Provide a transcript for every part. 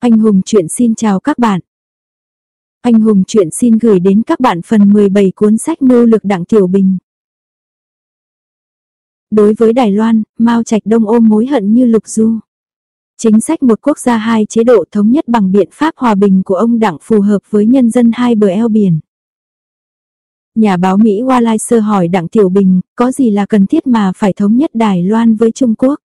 Anh Hùng chuyện xin chào các bạn. Anh Hùng chuyện xin gửi đến các bạn phần 17 cuốn sách mưu lực Đặng Tiểu Bình. Đối với Đài Loan, Mao Trạch Đông ôm mối hận như lục du. Chính sách một quốc gia hai chế độ thống nhất bằng biện pháp hòa bình của ông Đặng phù hợp với nhân dân hai bờ eo biển. Nhà báo Mỹ Wallace hỏi Đặng Tiểu Bình, có gì là cần thiết mà phải thống nhất Đài Loan với Trung Quốc?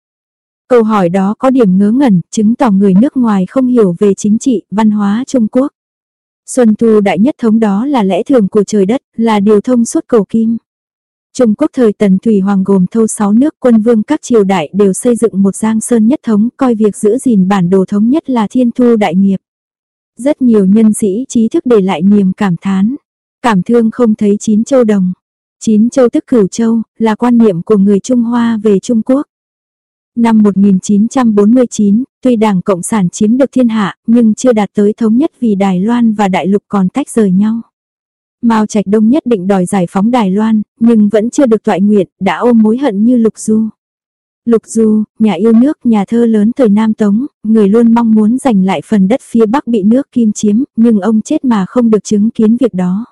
Câu hỏi đó có điểm ngớ ngẩn, chứng tỏ người nước ngoài không hiểu về chính trị, văn hóa Trung Quốc. Xuân thu đại nhất thống đó là lẽ thường của trời đất, là điều thông suốt cầu kim. Trung Quốc thời Tần Thủy Hoàng gồm thâu 6 nước quân vương các triều đại đều xây dựng một giang sơn nhất thống, coi việc giữ gìn bản đồ thống nhất là thiên thu đại nghiệp. Rất nhiều nhân sĩ trí thức để lại niềm cảm thán, cảm thương không thấy chín châu đồng. Chín châu tức cửu châu, là quan niệm của người Trung Hoa về Trung Quốc. Năm 1949, tuy Đảng Cộng sản chiếm được thiên hạ, nhưng chưa đạt tới thống nhất vì Đài Loan và Đại Lục còn tách rời nhau. Mao Trạch Đông nhất định đòi giải phóng Đài Loan, nhưng vẫn chưa được toại nguyện, đã ôm mối hận như Lục Du. Lục Du, nhà yêu nước, nhà thơ lớn thời Nam Tống, người luôn mong muốn giành lại phần đất phía Bắc bị nước Kim chiếm, nhưng ông chết mà không được chứng kiến việc đó.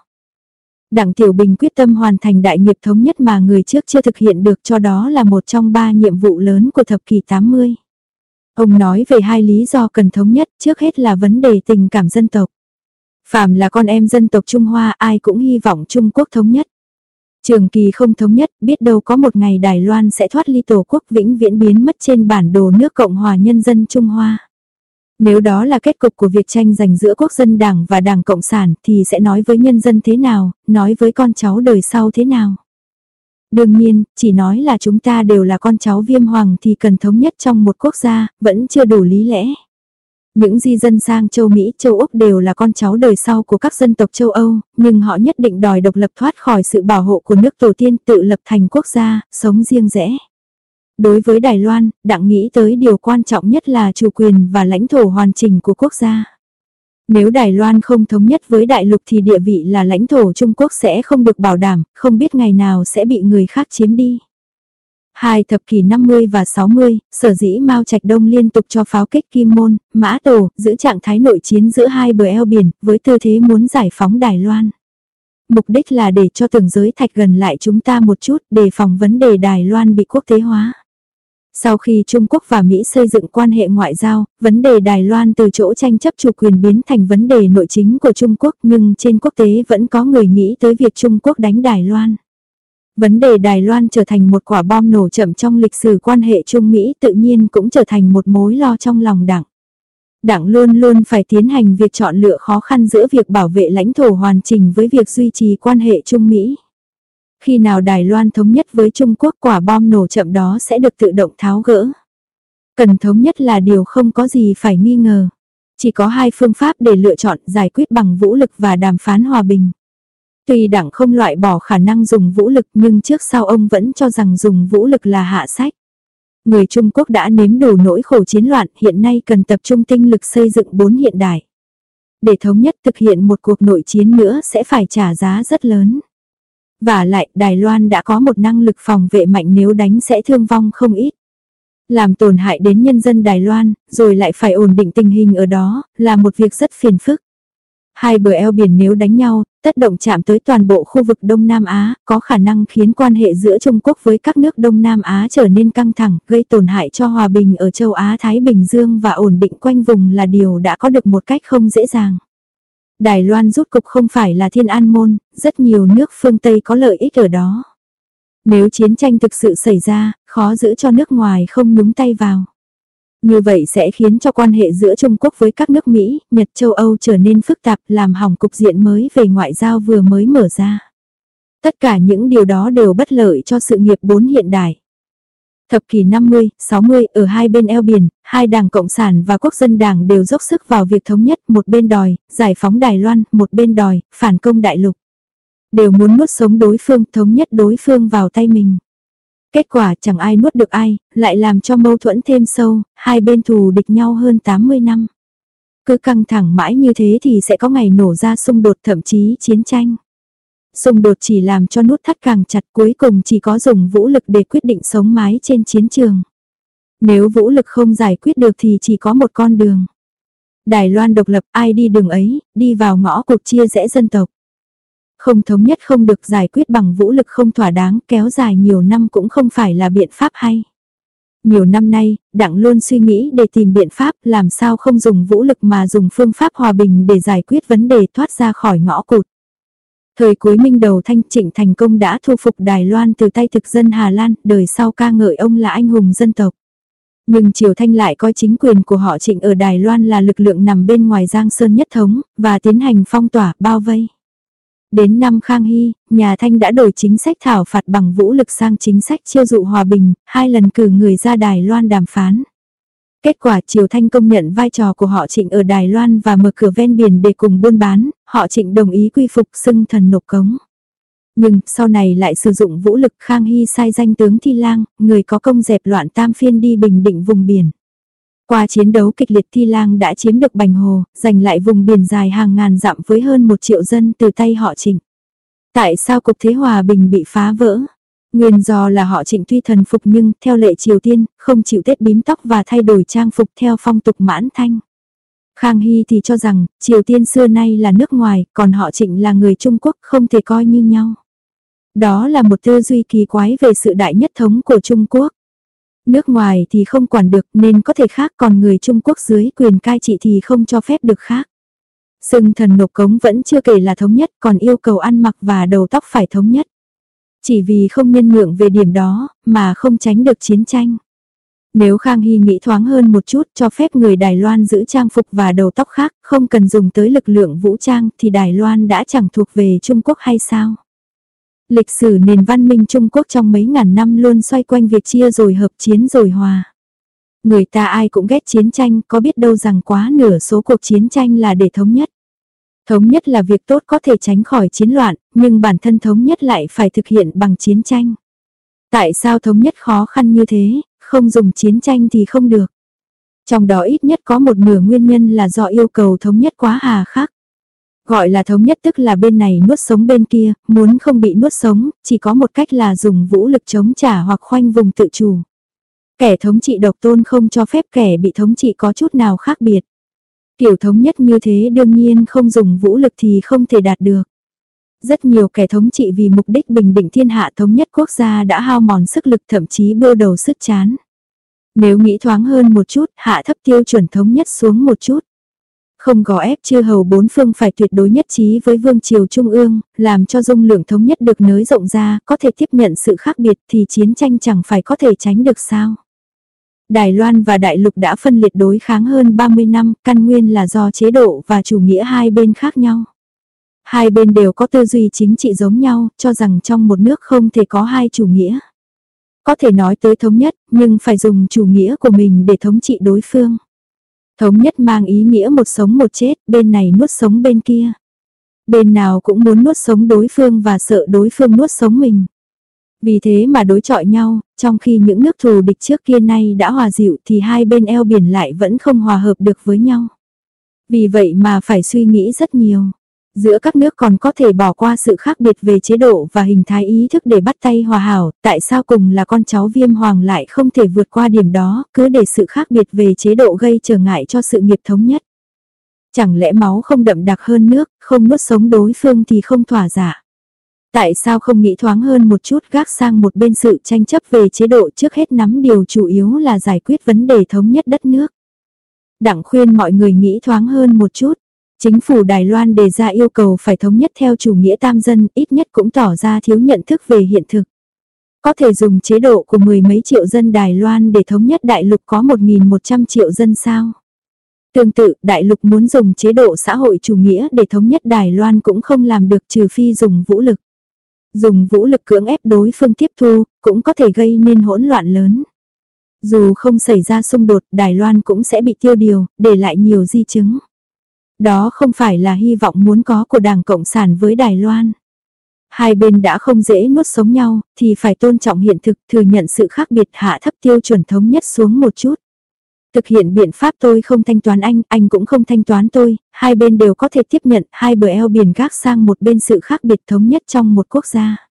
Đặng Tiểu Bình quyết tâm hoàn thành đại nghiệp thống nhất mà người trước chưa thực hiện được cho đó là một trong ba nhiệm vụ lớn của thập kỷ 80. Ông nói về hai lý do cần thống nhất, trước hết là vấn đề tình cảm dân tộc. Phạm là con em dân tộc Trung Hoa, ai cũng hy vọng Trung Quốc thống nhất. Trường kỳ không thống nhất, biết đâu có một ngày Đài Loan sẽ thoát ly tổ quốc vĩnh viễn biến mất trên bản đồ nước Cộng hòa Nhân dân Trung Hoa. Nếu đó là kết cục của việc tranh giành giữa quốc dân đảng và đảng Cộng sản thì sẽ nói với nhân dân thế nào, nói với con cháu đời sau thế nào. Đương nhiên, chỉ nói là chúng ta đều là con cháu viêm hoàng thì cần thống nhất trong một quốc gia, vẫn chưa đủ lý lẽ. Những di dân sang châu Mỹ, châu Úc đều là con cháu đời sau của các dân tộc châu Âu, nhưng họ nhất định đòi độc lập thoát khỏi sự bảo hộ của nước tổ tiên tự lập thành quốc gia, sống riêng rẽ. Đối với Đài Loan, đặng nghĩ tới điều quan trọng nhất là chủ quyền và lãnh thổ hoàn chỉnh của quốc gia. Nếu Đài Loan không thống nhất với đại lục thì địa vị là lãnh thổ Trung Quốc sẽ không được bảo đảm, không biết ngày nào sẽ bị người khác chiếm đi. Hai thập kỷ 50 và 60, sở dĩ Mao Trạch Đông liên tục cho pháo kích Kim Môn, Mã Tổ, giữ trạng thái nội chiến giữa hai bờ eo biển, với tư thế muốn giải phóng Đài Loan. Mục đích là để cho từng giới thạch gần lại chúng ta một chút, đề phòng vấn đề Đài Loan bị quốc tế hóa. Sau khi Trung Quốc và Mỹ xây dựng quan hệ ngoại giao, vấn đề Đài Loan từ chỗ tranh chấp chủ quyền biến thành vấn đề nội chính của Trung Quốc nhưng trên quốc tế vẫn có người nghĩ tới việc Trung Quốc đánh Đài Loan. Vấn đề Đài Loan trở thành một quả bom nổ chậm trong lịch sử quan hệ Trung Mỹ tự nhiên cũng trở thành một mối lo trong lòng đảng. Đảng luôn luôn phải tiến hành việc chọn lựa khó khăn giữa việc bảo vệ lãnh thổ hoàn chỉnh với việc duy trì quan hệ Trung Mỹ. Khi nào Đài Loan thống nhất với Trung Quốc quả bom nổ chậm đó sẽ được tự động tháo gỡ. Cần thống nhất là điều không có gì phải nghi ngờ. Chỉ có hai phương pháp để lựa chọn, giải quyết bằng vũ lực và đàm phán hòa bình. Tuy đảng không loại bỏ khả năng dùng vũ lực, nhưng trước sau ông vẫn cho rằng dùng vũ lực là hạ sách. Người Trung Quốc đã nếm đủ nỗi khổ chiến loạn, hiện nay cần tập trung tinh lực xây dựng bốn hiện đại. Để thống nhất thực hiện một cuộc nội chiến nữa sẽ phải trả giá rất lớn. Và lại Đài Loan đã có một năng lực phòng vệ mạnh nếu đánh sẽ thương vong không ít. Làm tổn hại đến nhân dân Đài Loan, rồi lại phải ổn định tình hình ở đó, là một việc rất phiền phức. Hai bờ eo biển nếu đánh nhau, tất động chạm tới toàn bộ khu vực Đông Nam Á, có khả năng khiến quan hệ giữa Trung Quốc với các nước Đông Nam Á trở nên căng thẳng, gây tổn hại cho hòa bình ở châu Á-Thái Bình Dương và ổn định quanh vùng là điều đã có được một cách không dễ dàng. Đài Loan rút cục không phải là thiên an môn, rất nhiều nước phương Tây có lợi ích ở đó. Nếu chiến tranh thực sự xảy ra, khó giữ cho nước ngoài không nhúng tay vào. Như vậy sẽ khiến cho quan hệ giữa Trung Quốc với các nước Mỹ, Nhật châu Âu trở nên phức tạp làm hỏng cục diện mới về ngoại giao vừa mới mở ra. Tất cả những điều đó đều bất lợi cho sự nghiệp bốn hiện đại. Thập kỷ 50, 60, ở hai bên eo biển, hai đảng Cộng sản và Quốc dân đảng đều dốc sức vào việc thống nhất, một bên đòi, giải phóng Đài Loan, một bên đòi, phản công đại lục. Đều muốn nuốt sống đối phương, thống nhất đối phương vào tay mình. Kết quả chẳng ai nuốt được ai, lại làm cho mâu thuẫn thêm sâu, hai bên thù địch nhau hơn 80 năm. Cứ căng thẳng mãi như thế thì sẽ có ngày nổ ra xung đột thậm chí chiến tranh. Xung đột chỉ làm cho nút thắt càng chặt cuối cùng chỉ có dùng vũ lực để quyết định sống mái trên chiến trường. Nếu vũ lực không giải quyết được thì chỉ có một con đường. Đài Loan độc lập ai đi đường ấy, đi vào ngõ cuộc chia rẽ dân tộc. Không thống nhất không được giải quyết bằng vũ lực không thỏa đáng kéo dài nhiều năm cũng không phải là biện pháp hay. Nhiều năm nay, Đặng luôn suy nghĩ để tìm biện pháp làm sao không dùng vũ lực mà dùng phương pháp hòa bình để giải quyết vấn đề thoát ra khỏi ngõ cụt. Thời cuối minh đầu thanh trịnh thành công đã thu phục Đài Loan từ tay thực dân Hà Lan, đời sau ca ngợi ông là anh hùng dân tộc. Nhưng Triều Thanh lại coi chính quyền của họ trịnh ở Đài Loan là lực lượng nằm bên ngoài Giang Sơn nhất thống, và tiến hành phong tỏa, bao vây. Đến năm Khang Hy, nhà Thanh đã đổi chính sách thảo phạt bằng vũ lực sang chính sách chiêu dụ hòa bình, hai lần cử người ra Đài Loan đàm phán. Kết quả Triều Thanh công nhận vai trò của họ trịnh ở Đài Loan và mở cửa ven biển để cùng buôn bán, họ trịnh đồng ý quy phục xưng thần nộp cống. Nhưng sau này lại sử dụng vũ lực Khang Hy sai danh tướng Thi Lang, người có công dẹp loạn tam phiên đi bình định vùng biển. Qua chiến đấu kịch liệt Thi Lang đã chiếm được Bành Hồ, giành lại vùng biển dài hàng ngàn dặm với hơn một triệu dân từ tay họ trịnh. Tại sao cục thế hòa bình bị phá vỡ? Nguyên do là họ trịnh tuy thần phục nhưng theo lệ Triều Tiên, không chịu tết bím tóc và thay đổi trang phục theo phong tục mãn thanh. Khang Hy thì cho rằng, Triều Tiên xưa nay là nước ngoài, còn họ trịnh là người Trung Quốc không thể coi như nhau. Đó là một tư duy kỳ quái về sự đại nhất thống của Trung Quốc. Nước ngoài thì không quản được nên có thể khác còn người Trung Quốc dưới quyền cai trị thì không cho phép được khác. Sưng thần nộp cống vẫn chưa kể là thống nhất còn yêu cầu ăn mặc và đầu tóc phải thống nhất. Chỉ vì không nhân nhượng về điểm đó mà không tránh được chiến tranh. Nếu Khang Hy nghĩ thoáng hơn một chút cho phép người Đài Loan giữ trang phục và đầu tóc khác, không cần dùng tới lực lượng vũ trang thì Đài Loan đã chẳng thuộc về Trung Quốc hay sao? Lịch sử nền văn minh Trung Quốc trong mấy ngàn năm luôn xoay quanh việc chia rồi hợp chiến rồi hòa. Người ta ai cũng ghét chiến tranh, có biết đâu rằng quá nửa số cuộc chiến tranh là để thống nhất. Thống nhất là việc tốt có thể tránh khỏi chiến loạn, nhưng bản thân thống nhất lại phải thực hiện bằng chiến tranh. Tại sao thống nhất khó khăn như thế, không dùng chiến tranh thì không được. Trong đó ít nhất có một nửa nguyên nhân là do yêu cầu thống nhất quá hà khắc. Gọi là thống nhất tức là bên này nuốt sống bên kia, muốn không bị nuốt sống, chỉ có một cách là dùng vũ lực chống trả hoặc khoanh vùng tự chủ. Kẻ thống trị độc tôn không cho phép kẻ bị thống trị có chút nào khác biệt. Kiểu thống nhất như thế đương nhiên không dùng vũ lực thì không thể đạt được. Rất nhiều kẻ thống trị vì mục đích bình định thiên hạ thống nhất quốc gia đã hao mòn sức lực thậm chí bơ đầu sức chán. Nếu nghĩ thoáng hơn một chút, hạ thấp tiêu chuẩn thống nhất xuống một chút. Không gò ép chư hầu bốn phương phải tuyệt đối nhất trí với vương triều trung ương, làm cho dung lượng thống nhất được nới rộng ra, có thể tiếp nhận sự khác biệt thì chiến tranh chẳng phải có thể tránh được sao. Đài Loan và Đại Lục đã phân liệt đối kháng hơn 30 năm, căn nguyên là do chế độ và chủ nghĩa hai bên khác nhau. Hai bên đều có tư duy chính trị giống nhau, cho rằng trong một nước không thể có hai chủ nghĩa. Có thể nói tới thống nhất, nhưng phải dùng chủ nghĩa của mình để thống trị đối phương. Thống nhất mang ý nghĩa một sống một chết, bên này nuốt sống bên kia. Bên nào cũng muốn nuốt sống đối phương và sợ đối phương nuốt sống mình. Vì thế mà đối chọi nhau, trong khi những nước thù địch trước kia nay đã hòa dịu thì hai bên eo biển lại vẫn không hòa hợp được với nhau. Vì vậy mà phải suy nghĩ rất nhiều. Giữa các nước còn có thể bỏ qua sự khác biệt về chế độ và hình thái ý thức để bắt tay hòa hảo, tại sao cùng là con cháu viêm hoàng lại không thể vượt qua điểm đó, cứ để sự khác biệt về chế độ gây trở ngại cho sự nghiệp thống nhất. Chẳng lẽ máu không đậm đặc hơn nước, không nuốt sống đối phương thì không thỏa giả. Tại sao không nghĩ thoáng hơn một chút gác sang một bên sự tranh chấp về chế độ trước hết nắm điều chủ yếu là giải quyết vấn đề thống nhất đất nước. Đặng khuyên mọi người nghĩ thoáng hơn một chút. Chính phủ Đài Loan đề ra yêu cầu phải thống nhất theo chủ nghĩa tam dân, ít nhất cũng tỏ ra thiếu nhận thức về hiện thực. Có thể dùng chế độ của mười mấy triệu dân Đài Loan để thống nhất đại lục có 1.100 triệu dân sao? Tương tự, đại lục muốn dùng chế độ xã hội chủ nghĩa để thống nhất Đài Loan cũng không làm được trừ phi dùng vũ lực. Dùng vũ lực cưỡng ép đối phương tiếp thu, cũng có thể gây nên hỗn loạn lớn. Dù không xảy ra xung đột, Đài Loan cũng sẽ bị tiêu điều, để lại nhiều di chứng. Đó không phải là hy vọng muốn có của Đảng Cộng sản với Đài Loan. Hai bên đã không dễ nuốt sống nhau, thì phải tôn trọng hiện thực, thừa nhận sự khác biệt hạ thấp tiêu chuẩn thống nhất xuống một chút. Thực hiện biện pháp tôi không thanh toán anh, anh cũng không thanh toán tôi, hai bên đều có thể tiếp nhận hai bờ eo biển gác sang một bên sự khác biệt thống nhất trong một quốc gia.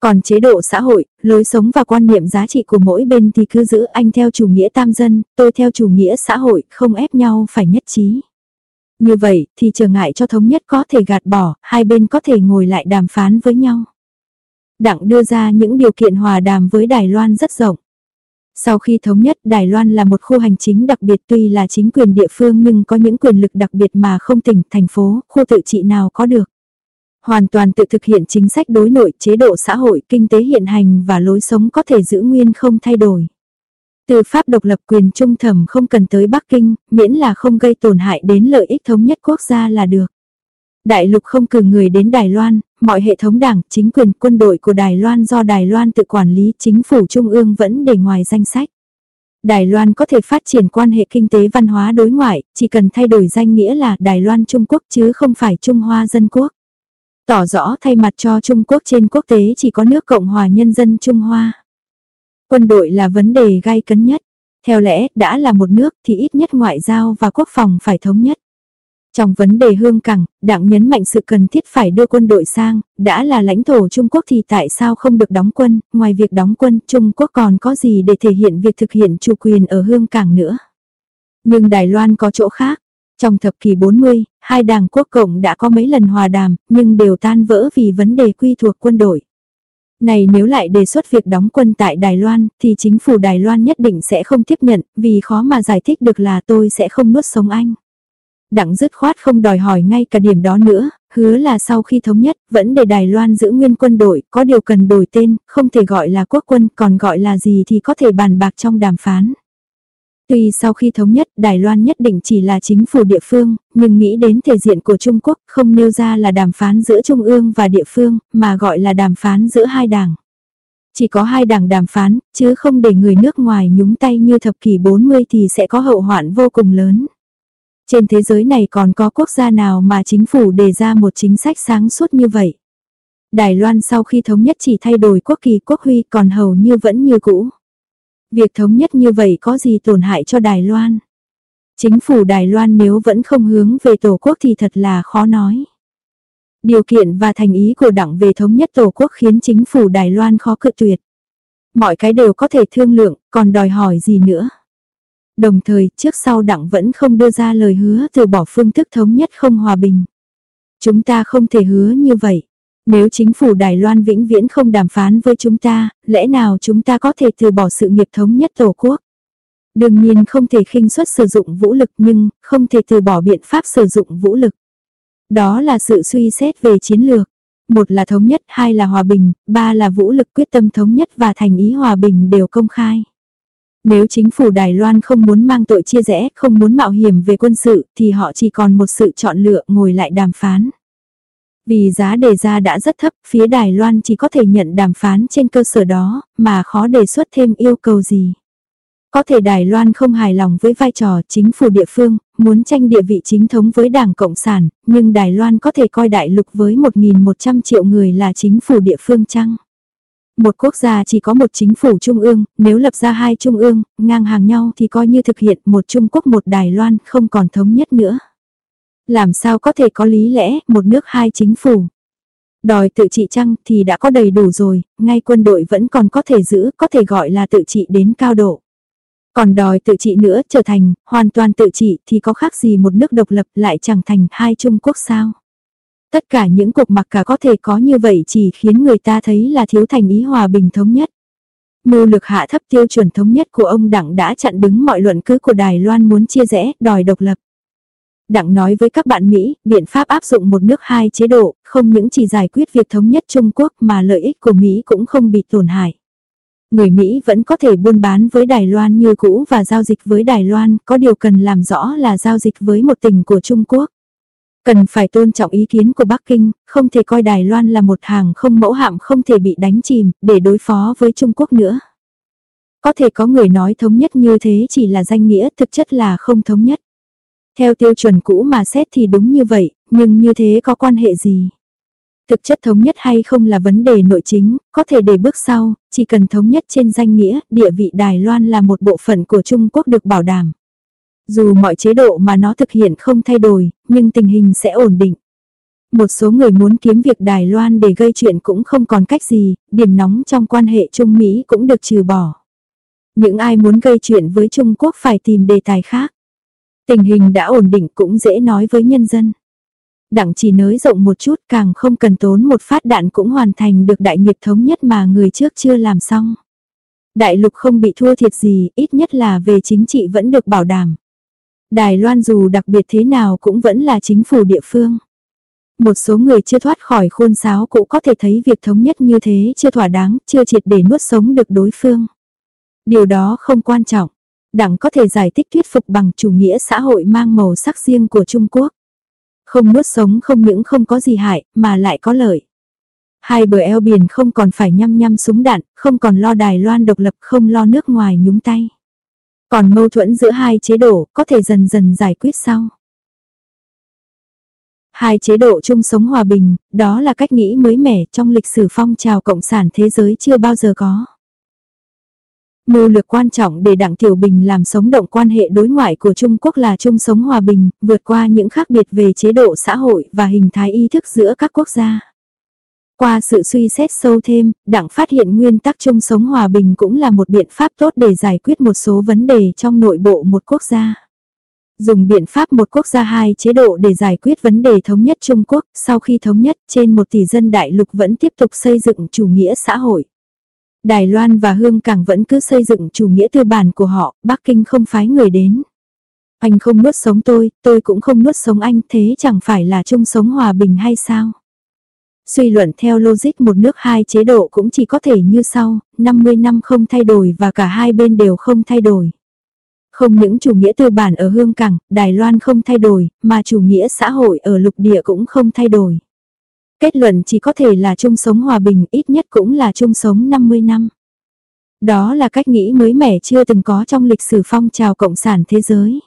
Còn chế độ xã hội, lối sống và quan niệm giá trị của mỗi bên thì cứ giữ anh theo chủ nghĩa tam dân, tôi theo chủ nghĩa xã hội, không ép nhau phải nhất trí. Như vậy thì trở ngại cho thống nhất có thể gạt bỏ, hai bên có thể ngồi lại đàm phán với nhau. Đặng đưa ra những điều kiện hòa đàm với Đài Loan rất rộng. Sau khi thống nhất Đài Loan là một khu hành chính đặc biệt tuy là chính quyền địa phương nhưng có những quyền lực đặc biệt mà không tỉnh, thành phố, khu tự trị nào có được. Hoàn toàn tự thực hiện chính sách đối nội, chế độ xã hội, kinh tế hiện hành và lối sống có thể giữ nguyên không thay đổi. Từ pháp độc lập quyền trung thẩm không cần tới Bắc Kinh, miễn là không gây tổn hại đến lợi ích thống nhất quốc gia là được. Đại lục không cử người đến Đài Loan, mọi hệ thống đảng, chính quyền, quân đội của Đài Loan do Đài Loan tự quản lý, chính phủ trung ương vẫn để ngoài danh sách. Đài Loan có thể phát triển quan hệ kinh tế văn hóa đối ngoại, chỉ cần thay đổi danh nghĩa là Đài Loan Trung Quốc chứ không phải Trung Hoa Dân Quốc. Tỏ rõ thay mặt cho Trung Quốc trên quốc tế chỉ có nước Cộng hòa Nhân dân Trung Hoa. Quân đội là vấn đề gai cấn nhất. Theo lẽ, đã là một nước thì ít nhất ngoại giao và quốc phòng phải thống nhất. Trong vấn đề hương cảng, đảng nhấn mạnh sự cần thiết phải đưa quân đội sang, đã là lãnh thổ Trung Quốc thì tại sao không được đóng quân, ngoài việc đóng quân, Trung Quốc còn có gì để thể hiện việc thực hiện chủ quyền ở hương cảng nữa. Nhưng Đài Loan có chỗ khác. Trong thập kỷ 40, hai đảng quốc cộng đã có mấy lần hòa đàm, nhưng đều tan vỡ vì vấn đề quy thuộc quân đội. Này nếu lại đề xuất việc đóng quân tại Đài Loan, thì chính phủ Đài Loan nhất định sẽ không tiếp nhận, vì khó mà giải thích được là tôi sẽ không nuốt sống anh. Đặng dứt khoát không đòi hỏi ngay cả điểm đó nữa, hứa là sau khi thống nhất, vẫn để Đài Loan giữ nguyên quân đội, có điều cần đổi tên, không thể gọi là quốc quân, còn gọi là gì thì có thể bàn bạc trong đàm phán. Tuy sau khi thống nhất Đài Loan nhất định chỉ là chính phủ địa phương, nhưng nghĩ đến thể diện của Trung Quốc không nêu ra là đàm phán giữa Trung ương và địa phương, mà gọi là đàm phán giữa hai đảng. Chỉ có hai đảng đàm phán, chứ không để người nước ngoài nhúng tay như thập kỷ 40 thì sẽ có hậu hoạn vô cùng lớn. Trên thế giới này còn có quốc gia nào mà chính phủ đề ra một chính sách sáng suốt như vậy? Đài Loan sau khi thống nhất chỉ thay đổi quốc kỳ quốc huy còn hầu như vẫn như cũ. Việc thống nhất như vậy có gì tổn hại cho Đài Loan? Chính phủ Đài Loan nếu vẫn không hướng về Tổ quốc thì thật là khó nói. Điều kiện và thành ý của đảng về thống nhất Tổ quốc khiến chính phủ Đài Loan khó cự tuyệt. Mọi cái đều có thể thương lượng, còn đòi hỏi gì nữa. Đồng thời, trước sau đặng vẫn không đưa ra lời hứa từ bỏ phương thức thống nhất không hòa bình. Chúng ta không thể hứa như vậy. Nếu chính phủ Đài Loan vĩnh viễn không đàm phán với chúng ta, lẽ nào chúng ta có thể từ bỏ sự nghiệp thống nhất Tổ quốc? Đương nhiên không thể khinh suất sử dụng vũ lực nhưng không thể từ bỏ biện pháp sử dụng vũ lực. Đó là sự suy xét về chiến lược. Một là thống nhất, hai là hòa bình, ba là vũ lực quyết tâm thống nhất và thành ý hòa bình đều công khai. Nếu chính phủ Đài Loan không muốn mang tội chia rẽ, không muốn mạo hiểm về quân sự, thì họ chỉ còn một sự chọn lựa ngồi lại đàm phán. Vì giá đề ra đã rất thấp, phía Đài Loan chỉ có thể nhận đàm phán trên cơ sở đó, mà khó đề xuất thêm yêu cầu gì. Có thể Đài Loan không hài lòng với vai trò chính phủ địa phương, muốn tranh địa vị chính thống với Đảng Cộng sản, nhưng Đài Loan có thể coi đại lục với 1.100 triệu người là chính phủ địa phương chăng? Một quốc gia chỉ có một chính phủ trung ương, nếu lập ra hai trung ương, ngang hàng nhau thì coi như thực hiện một Trung Quốc một Đài Loan không còn thống nhất nữa. Làm sao có thể có lý lẽ một nước hai chính phủ? Đòi tự trị chăng thì đã có đầy đủ rồi, ngay quân đội vẫn còn có thể giữ, có thể gọi là tự trị đến cao độ. Còn đòi tự trị nữa trở thành hoàn toàn tự trị thì có khác gì một nước độc lập lại chẳng thành hai Trung Quốc sao? Tất cả những cuộc mặc cả có thể có như vậy chỉ khiến người ta thấy là thiếu thành ý hòa bình thống nhất. Mưu lực hạ thấp tiêu chuẩn thống nhất của ông Đặng đã chặn đứng mọi luận cứ của Đài Loan muốn chia rẽ, đòi độc lập. Đặng nói với các bạn Mỹ, biện pháp áp dụng một nước hai chế độ, không những chỉ giải quyết việc thống nhất Trung Quốc mà lợi ích của Mỹ cũng không bị tổn hại. Người Mỹ vẫn có thể buôn bán với Đài Loan như cũ và giao dịch với Đài Loan, có điều cần làm rõ là giao dịch với một tỉnh của Trung Quốc. Cần phải tôn trọng ý kiến của Bắc Kinh, không thể coi Đài Loan là một hàng không mẫu hạm không thể bị đánh chìm, để đối phó với Trung Quốc nữa. Có thể có người nói thống nhất như thế chỉ là danh nghĩa, thực chất là không thống nhất. Theo tiêu chuẩn cũ mà xét thì đúng như vậy, nhưng như thế có quan hệ gì? Thực chất thống nhất hay không là vấn đề nội chính, có thể để bước sau, chỉ cần thống nhất trên danh nghĩa, địa vị Đài Loan là một bộ phận của Trung Quốc được bảo đảm. Dù mọi chế độ mà nó thực hiện không thay đổi, nhưng tình hình sẽ ổn định. Một số người muốn kiếm việc Đài Loan để gây chuyện cũng không còn cách gì, điểm nóng trong quan hệ Trung Mỹ cũng được trừ bỏ. Những ai muốn gây chuyện với Trung Quốc phải tìm đề tài khác. Tình hình đã ổn định cũng dễ nói với nhân dân. Đặng chỉ nới rộng một chút càng không cần tốn một phát đạn cũng hoàn thành được đại nghiệp thống nhất mà người trước chưa làm xong. Đại lục không bị thua thiệt gì, ít nhất là về chính trị vẫn được bảo đảm. Đài Loan dù đặc biệt thế nào cũng vẫn là chính phủ địa phương. Một số người chưa thoát khỏi khuôn sáo cũng có thể thấy việc thống nhất như thế chưa thỏa đáng, chưa triệt để nuốt sống được đối phương. Điều đó không quan trọng. Đảng có thể giải thích thuyết phục bằng chủ nghĩa xã hội mang màu sắc riêng của Trung Quốc. Không nuốt sống không những không có gì hại, mà lại có lợi. Hai bờ eo biển không còn phải nhăm nhăm súng đạn, không còn lo Đài Loan độc lập, không lo nước ngoài nhúng tay. Còn mâu thuẫn giữa hai chế độ có thể dần dần giải quyết sau. Hai chế độ chung sống hòa bình, đó là cách nghĩ mới mẻ trong lịch sử phong trào cộng sản thế giới chưa bao giờ có. Mưu lược quan trọng để Đảng Tiểu Bình làm sống động quan hệ đối ngoại của Trung Quốc là chung sống hòa bình, vượt qua những khác biệt về chế độ xã hội và hình thái ý thức giữa các quốc gia. Qua sự suy xét sâu thêm, Đảng phát hiện nguyên tắc chung sống hòa bình cũng là một biện pháp tốt để giải quyết một số vấn đề trong nội bộ một quốc gia. Dùng biện pháp một quốc gia hai chế độ để giải quyết vấn đề thống nhất Trung Quốc, sau khi thống nhất trên một tỷ dân đại lục vẫn tiếp tục xây dựng chủ nghĩa xã hội. Đài Loan và Hương Cảng vẫn cứ xây dựng chủ nghĩa tư bản của họ, Bắc Kinh không phái người đến. Anh không nuốt sống tôi, tôi cũng không nuốt sống anh, thế chẳng phải là chung sống hòa bình hay sao? Suy luận theo logic một nước hai chế độ cũng chỉ có thể như sau, 50 năm không thay đổi và cả hai bên đều không thay đổi. Không những chủ nghĩa tư bản ở Hương Cảng, Đài Loan không thay đổi, mà chủ nghĩa xã hội ở lục địa cũng không thay đổi. Kết luận chỉ có thể là chung sống hòa bình, ít nhất cũng là chung sống 50 năm. Đó là cách nghĩ mới mẻ chưa từng có trong lịch sử phong trào cộng sản thế giới.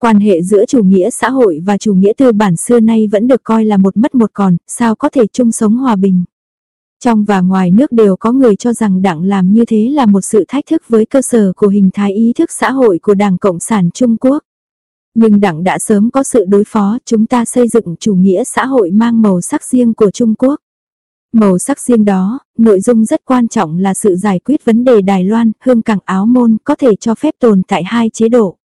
Quan hệ giữa chủ nghĩa xã hội và chủ nghĩa tư bản xưa nay vẫn được coi là một mất một còn, sao có thể chung sống hòa bình. Trong và ngoài nước đều có người cho rằng đảng làm như thế là một sự thách thức với cơ sở của hình thái ý thức xã hội của Đảng Cộng sản Trung Quốc. Nhưng đảng đã sớm có sự đối phó, chúng ta xây dựng chủ nghĩa xã hội mang màu sắc riêng của Trung Quốc. Màu sắc riêng đó, nội dung rất quan trọng là sự giải quyết vấn đề Đài Loan, hương cảng áo môn có thể cho phép tồn tại hai chế độ.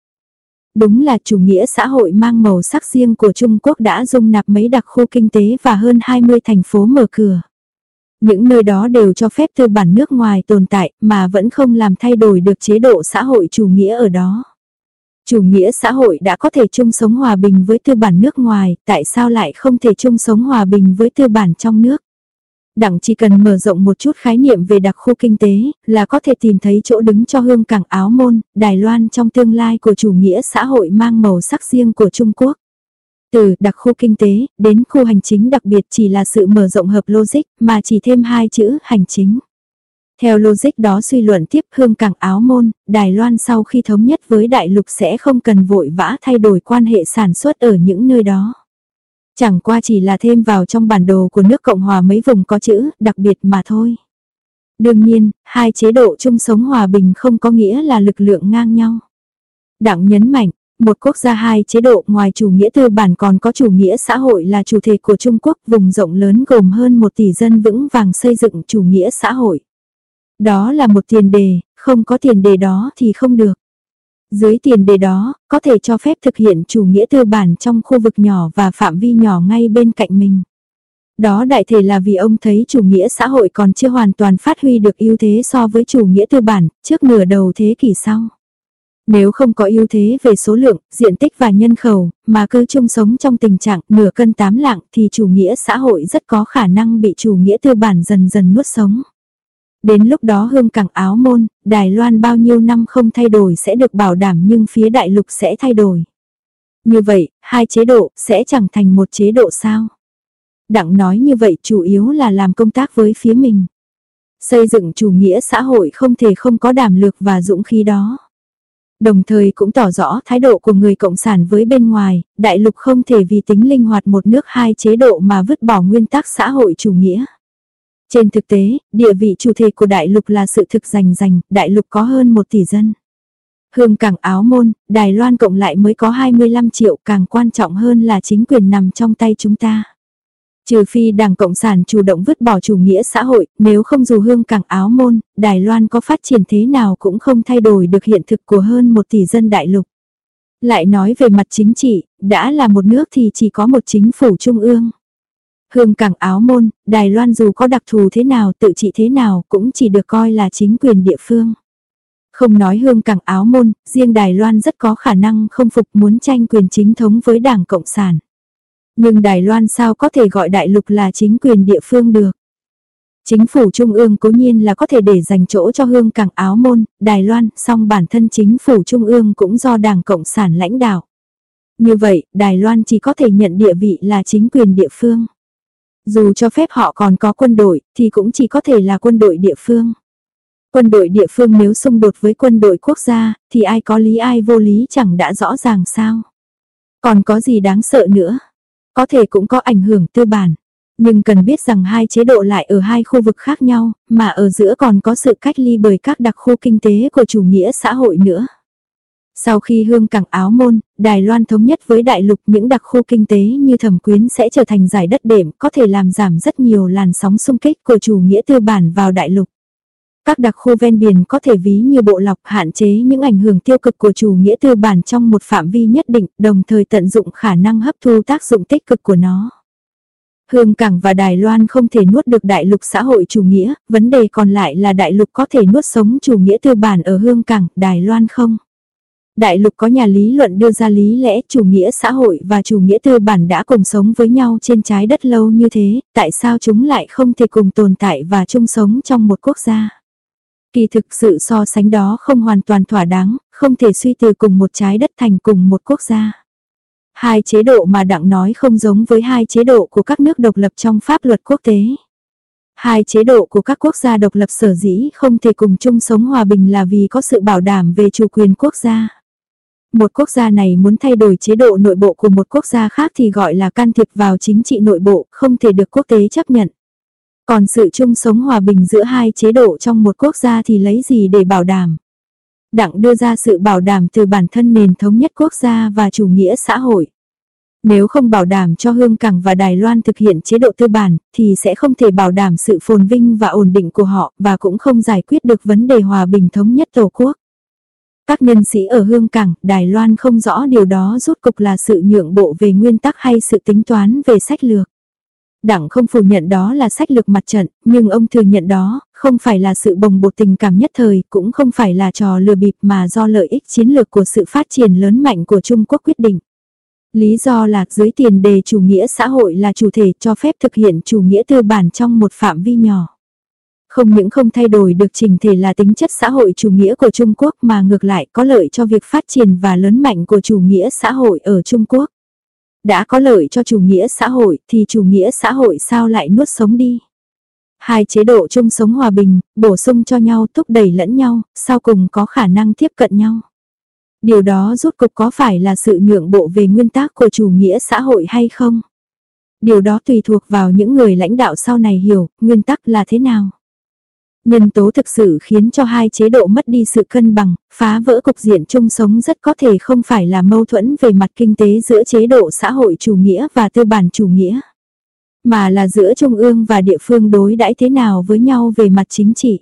Đúng là chủ nghĩa xã hội mang màu sắc riêng của Trung Quốc đã dung nạp mấy đặc khu kinh tế và hơn 20 thành phố mở cửa. Những nơi đó đều cho phép tư bản nước ngoài tồn tại mà vẫn không làm thay đổi được chế độ xã hội chủ nghĩa ở đó. Chủ nghĩa xã hội đã có thể chung sống hòa bình với tư bản nước ngoài, tại sao lại không thể chung sống hòa bình với tư bản trong nước? Đảng chỉ cần mở rộng một chút khái niệm về đặc khu kinh tế là có thể tìm thấy chỗ đứng cho hương cảng áo môn, Đài Loan trong tương lai của chủ nghĩa xã hội mang màu sắc riêng của Trung Quốc. Từ đặc khu kinh tế đến khu hành chính đặc biệt chỉ là sự mở rộng hợp logic mà chỉ thêm hai chữ hành chính. Theo logic đó suy luận tiếp hương cảng áo môn, Đài Loan sau khi thống nhất với đại lục sẽ không cần vội vã thay đổi quan hệ sản xuất ở những nơi đó. Chẳng qua chỉ là thêm vào trong bản đồ của nước Cộng Hòa mấy vùng có chữ đặc biệt mà thôi. Đương nhiên, hai chế độ chung sống hòa bình không có nghĩa là lực lượng ngang nhau. Đảng nhấn mạnh, một quốc gia hai chế độ ngoài chủ nghĩa tư bản còn có chủ nghĩa xã hội là chủ thể của Trung Quốc vùng rộng lớn gồm hơn một tỷ dân vững vàng xây dựng chủ nghĩa xã hội. Đó là một tiền đề, không có tiền đề đó thì không được. Dưới tiền đề đó, có thể cho phép thực hiện chủ nghĩa tư bản trong khu vực nhỏ và phạm vi nhỏ ngay bên cạnh mình. Đó đại thể là vì ông thấy chủ nghĩa xã hội còn chưa hoàn toàn phát huy được ưu thế so với chủ nghĩa tư bản trước nửa đầu thế kỷ sau. Nếu không có ưu thế về số lượng, diện tích và nhân khẩu, mà cứ chung sống trong tình trạng nửa cân tám lạng thì chủ nghĩa xã hội rất có khả năng bị chủ nghĩa tư bản dần dần nuốt sống. Đến lúc đó hương cảng áo môn, Đài Loan bao nhiêu năm không thay đổi sẽ được bảo đảm nhưng phía đại lục sẽ thay đổi. Như vậy, hai chế độ sẽ chẳng thành một chế độ sao. Đặng nói như vậy chủ yếu là làm công tác với phía mình. Xây dựng chủ nghĩa xã hội không thể không có đảm lược và dũng khí đó. Đồng thời cũng tỏ rõ thái độ của người Cộng sản với bên ngoài, đại lục không thể vì tính linh hoạt một nước hai chế độ mà vứt bỏ nguyên tắc xã hội chủ nghĩa. Trên thực tế, địa vị chủ thể của đại lục là sự thực giành giành, đại lục có hơn 1 tỷ dân. Hương cảng áo môn, Đài Loan cộng lại mới có 25 triệu càng quan trọng hơn là chính quyền nằm trong tay chúng ta. Trừ phi Đảng Cộng sản chủ động vứt bỏ chủ nghĩa xã hội, nếu không dù hương cảng áo môn, Đài Loan có phát triển thế nào cũng không thay đổi được hiện thực của hơn một tỷ dân đại lục. Lại nói về mặt chính trị, đã là một nước thì chỉ có một chính phủ trung ương. Hương cảng áo môn, Đài Loan dù có đặc thù thế nào tự trị thế nào cũng chỉ được coi là chính quyền địa phương. Không nói hương cảng áo môn, riêng Đài Loan rất có khả năng không phục muốn tranh quyền chính thống với Đảng Cộng sản. Nhưng Đài Loan sao có thể gọi đại lục là chính quyền địa phương được? Chính phủ trung ương cố nhiên là có thể để dành chỗ cho hương cảng áo môn, Đài Loan, song bản thân chính phủ trung ương cũng do Đảng Cộng sản lãnh đạo. Như vậy, Đài Loan chỉ có thể nhận địa vị là chính quyền địa phương. Dù cho phép họ còn có quân đội, thì cũng chỉ có thể là quân đội địa phương. Quân đội địa phương nếu xung đột với quân đội quốc gia, thì ai có lý ai vô lý chẳng đã rõ ràng sao. Còn có gì đáng sợ nữa? Có thể cũng có ảnh hưởng tư bản. Nhưng cần biết rằng hai chế độ lại ở hai khu vực khác nhau, mà ở giữa còn có sự cách ly bởi các đặc khu kinh tế của chủ nghĩa xã hội nữa. Sau khi hương cảng áo môn, Đài Loan thống nhất với đại lục những đặc khu kinh tế như thẩm quyến sẽ trở thành giải đất đệm có thể làm giảm rất nhiều làn sóng xung kích của chủ nghĩa tư bản vào đại lục. Các đặc khu ven biển có thể ví như bộ lọc hạn chế những ảnh hưởng tiêu cực của chủ nghĩa tư bản trong một phạm vi nhất định, đồng thời tận dụng khả năng hấp thu tác dụng tích cực của nó. Hương Cảng và Đài Loan không thể nuốt được đại lục xã hội chủ nghĩa, vấn đề còn lại là đại lục có thể nuốt sống chủ nghĩa tư bản ở Hương Cảng, Đài Loan không? Đại lục có nhà lý luận đưa ra lý lẽ chủ nghĩa xã hội và chủ nghĩa tư bản đã cùng sống với nhau trên trái đất lâu như thế, tại sao chúng lại không thể cùng tồn tại và chung sống trong một quốc gia? Kỳ thực sự so sánh đó không hoàn toàn thỏa đáng, không thể suy từ cùng một trái đất thành cùng một quốc gia. Hai chế độ mà đặng nói không giống với hai chế độ của các nước độc lập trong pháp luật quốc tế. Hai chế độ của các quốc gia độc lập sở dĩ không thể cùng chung sống hòa bình là vì có sự bảo đảm về chủ quyền quốc gia. Một quốc gia này muốn thay đổi chế độ nội bộ của một quốc gia khác thì gọi là can thiệp vào chính trị nội bộ, không thể được quốc tế chấp nhận. Còn sự chung sống hòa bình giữa hai chế độ trong một quốc gia thì lấy gì để bảo đảm? Đặng đưa ra sự bảo đảm từ bản thân nền thống nhất quốc gia và chủ nghĩa xã hội. Nếu không bảo đảm cho Hương Cảng và Đài Loan thực hiện chế độ tư bản, thì sẽ không thể bảo đảm sự phồn vinh và ổn định của họ, và cũng không giải quyết được vấn đề hòa bình thống nhất Tổ quốc. Các nhân sĩ ở Hương Cảng, Đài Loan không rõ điều đó rút cục là sự nhượng bộ về nguyên tắc hay sự tính toán về sách lược. Đảng không phủ nhận đó là sách lược mặt trận, nhưng ông thừa nhận đó, không phải là sự bồng bột tình cảm nhất thời, cũng không phải là trò lừa bịp mà do lợi ích chiến lược của sự phát triển lớn mạnh của Trung Quốc quyết định. Lý do là dưới tiền đề chủ nghĩa xã hội là chủ thể cho phép thực hiện chủ nghĩa tư bản trong một phạm vi nhỏ. Không những không thay đổi được trình thể là tính chất xã hội chủ nghĩa của Trung Quốc mà ngược lại có lợi cho việc phát triển và lớn mạnh của chủ nghĩa xã hội ở Trung Quốc. Đã có lợi cho chủ nghĩa xã hội thì chủ nghĩa xã hội sao lại nuốt sống đi. Hai chế độ chung sống hòa bình, bổ sung cho nhau thúc đẩy lẫn nhau, sau cùng có khả năng tiếp cận nhau. Điều đó rút cục có phải là sự nhượng bộ về nguyên tắc của chủ nghĩa xã hội hay không? Điều đó tùy thuộc vào những người lãnh đạo sau này hiểu nguyên tắc là thế nào. Nhân tố thực sự khiến cho hai chế độ mất đi sự cân bằng, phá vỡ cục diện chung sống rất có thể không phải là mâu thuẫn về mặt kinh tế giữa chế độ xã hội chủ nghĩa và tư bản chủ nghĩa, mà là giữa trung ương và địa phương đối đãi thế nào với nhau về mặt chính trị.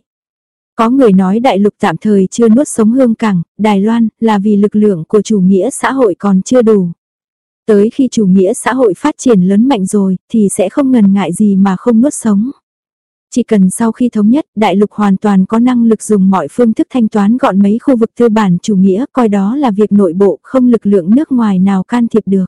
Có người nói đại lục tạm thời chưa nuốt sống hương cảng, Đài Loan là vì lực lượng của chủ nghĩa xã hội còn chưa đủ. Tới khi chủ nghĩa xã hội phát triển lớn mạnh rồi thì sẽ không ngần ngại gì mà không nuốt sống. Chỉ cần sau khi thống nhất, đại lục hoàn toàn có năng lực dùng mọi phương thức thanh toán gọn mấy khu vực tư bản chủ nghĩa, coi đó là việc nội bộ, không lực lượng nước ngoài nào can thiệp được.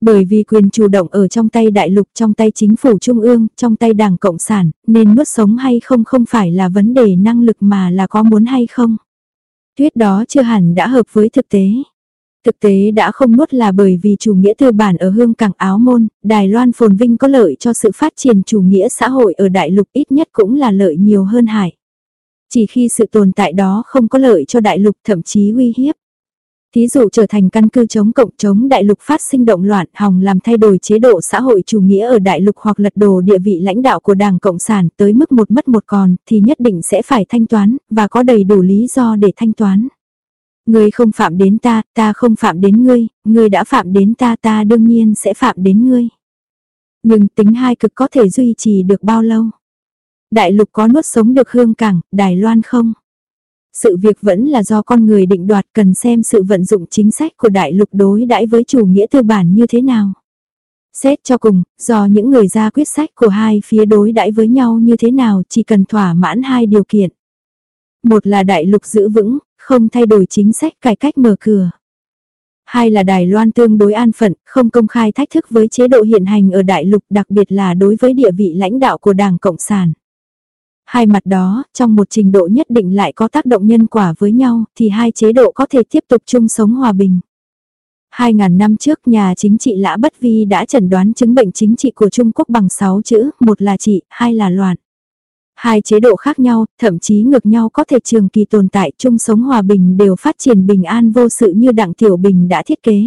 Bởi vì quyền chủ động ở trong tay đại lục, trong tay chính phủ trung ương, trong tay đảng Cộng sản, nên nuốt sống hay không không phải là vấn đề năng lực mà là có muốn hay không. Thuyết đó chưa hẳn đã hợp với thực tế. Thực tế đã không nuốt là bởi vì chủ nghĩa tư bản ở hương cảng áo môn, Đài Loan phồn vinh có lợi cho sự phát triển chủ nghĩa xã hội ở đại lục ít nhất cũng là lợi nhiều hơn hải Chỉ khi sự tồn tại đó không có lợi cho đại lục thậm chí uy hiếp. Thí dụ trở thành căn cứ chống cộng chống đại lục phát sinh động loạn hòng làm thay đổi chế độ xã hội chủ nghĩa ở đại lục hoặc lật đổ địa vị lãnh đạo của Đảng Cộng sản tới mức một mất một còn thì nhất định sẽ phải thanh toán và có đầy đủ lý do để thanh toán. Ngươi không phạm đến ta, ta không phạm đến ngươi, ngươi đã phạm đến ta ta đương nhiên sẽ phạm đến ngươi. Nhưng tính hai cực có thể duy trì được bao lâu? Đại lục có nuốt sống được hương cảng, Đài Loan không? Sự việc vẫn là do con người định đoạt cần xem sự vận dụng chính sách của đại lục đối đãi với chủ nghĩa tư bản như thế nào. Xét cho cùng, do những người ra quyết sách của hai phía đối đãi với nhau như thế nào chỉ cần thỏa mãn hai điều kiện. Một là đại lục giữ vững, không thay đổi chính sách cải cách mở cửa. Hai là Đài Loan tương đối an phận, không công khai thách thức với chế độ hiện hành ở đại lục đặc biệt là đối với địa vị lãnh đạo của Đảng Cộng sản. Hai mặt đó, trong một trình độ nhất định lại có tác động nhân quả với nhau, thì hai chế độ có thể tiếp tục chung sống hòa bình. 2.000 năm trước nhà chính trị Lã Bất Vi đã chẩn đoán chứng bệnh chính trị của Trung Quốc bằng 6 chữ, một là trị, hai là loạn. Hai chế độ khác nhau, thậm chí ngược nhau có thể trường kỳ tồn tại chung sống hòa bình đều phát triển bình an vô sự như Đặng Tiểu Bình đã thiết kế.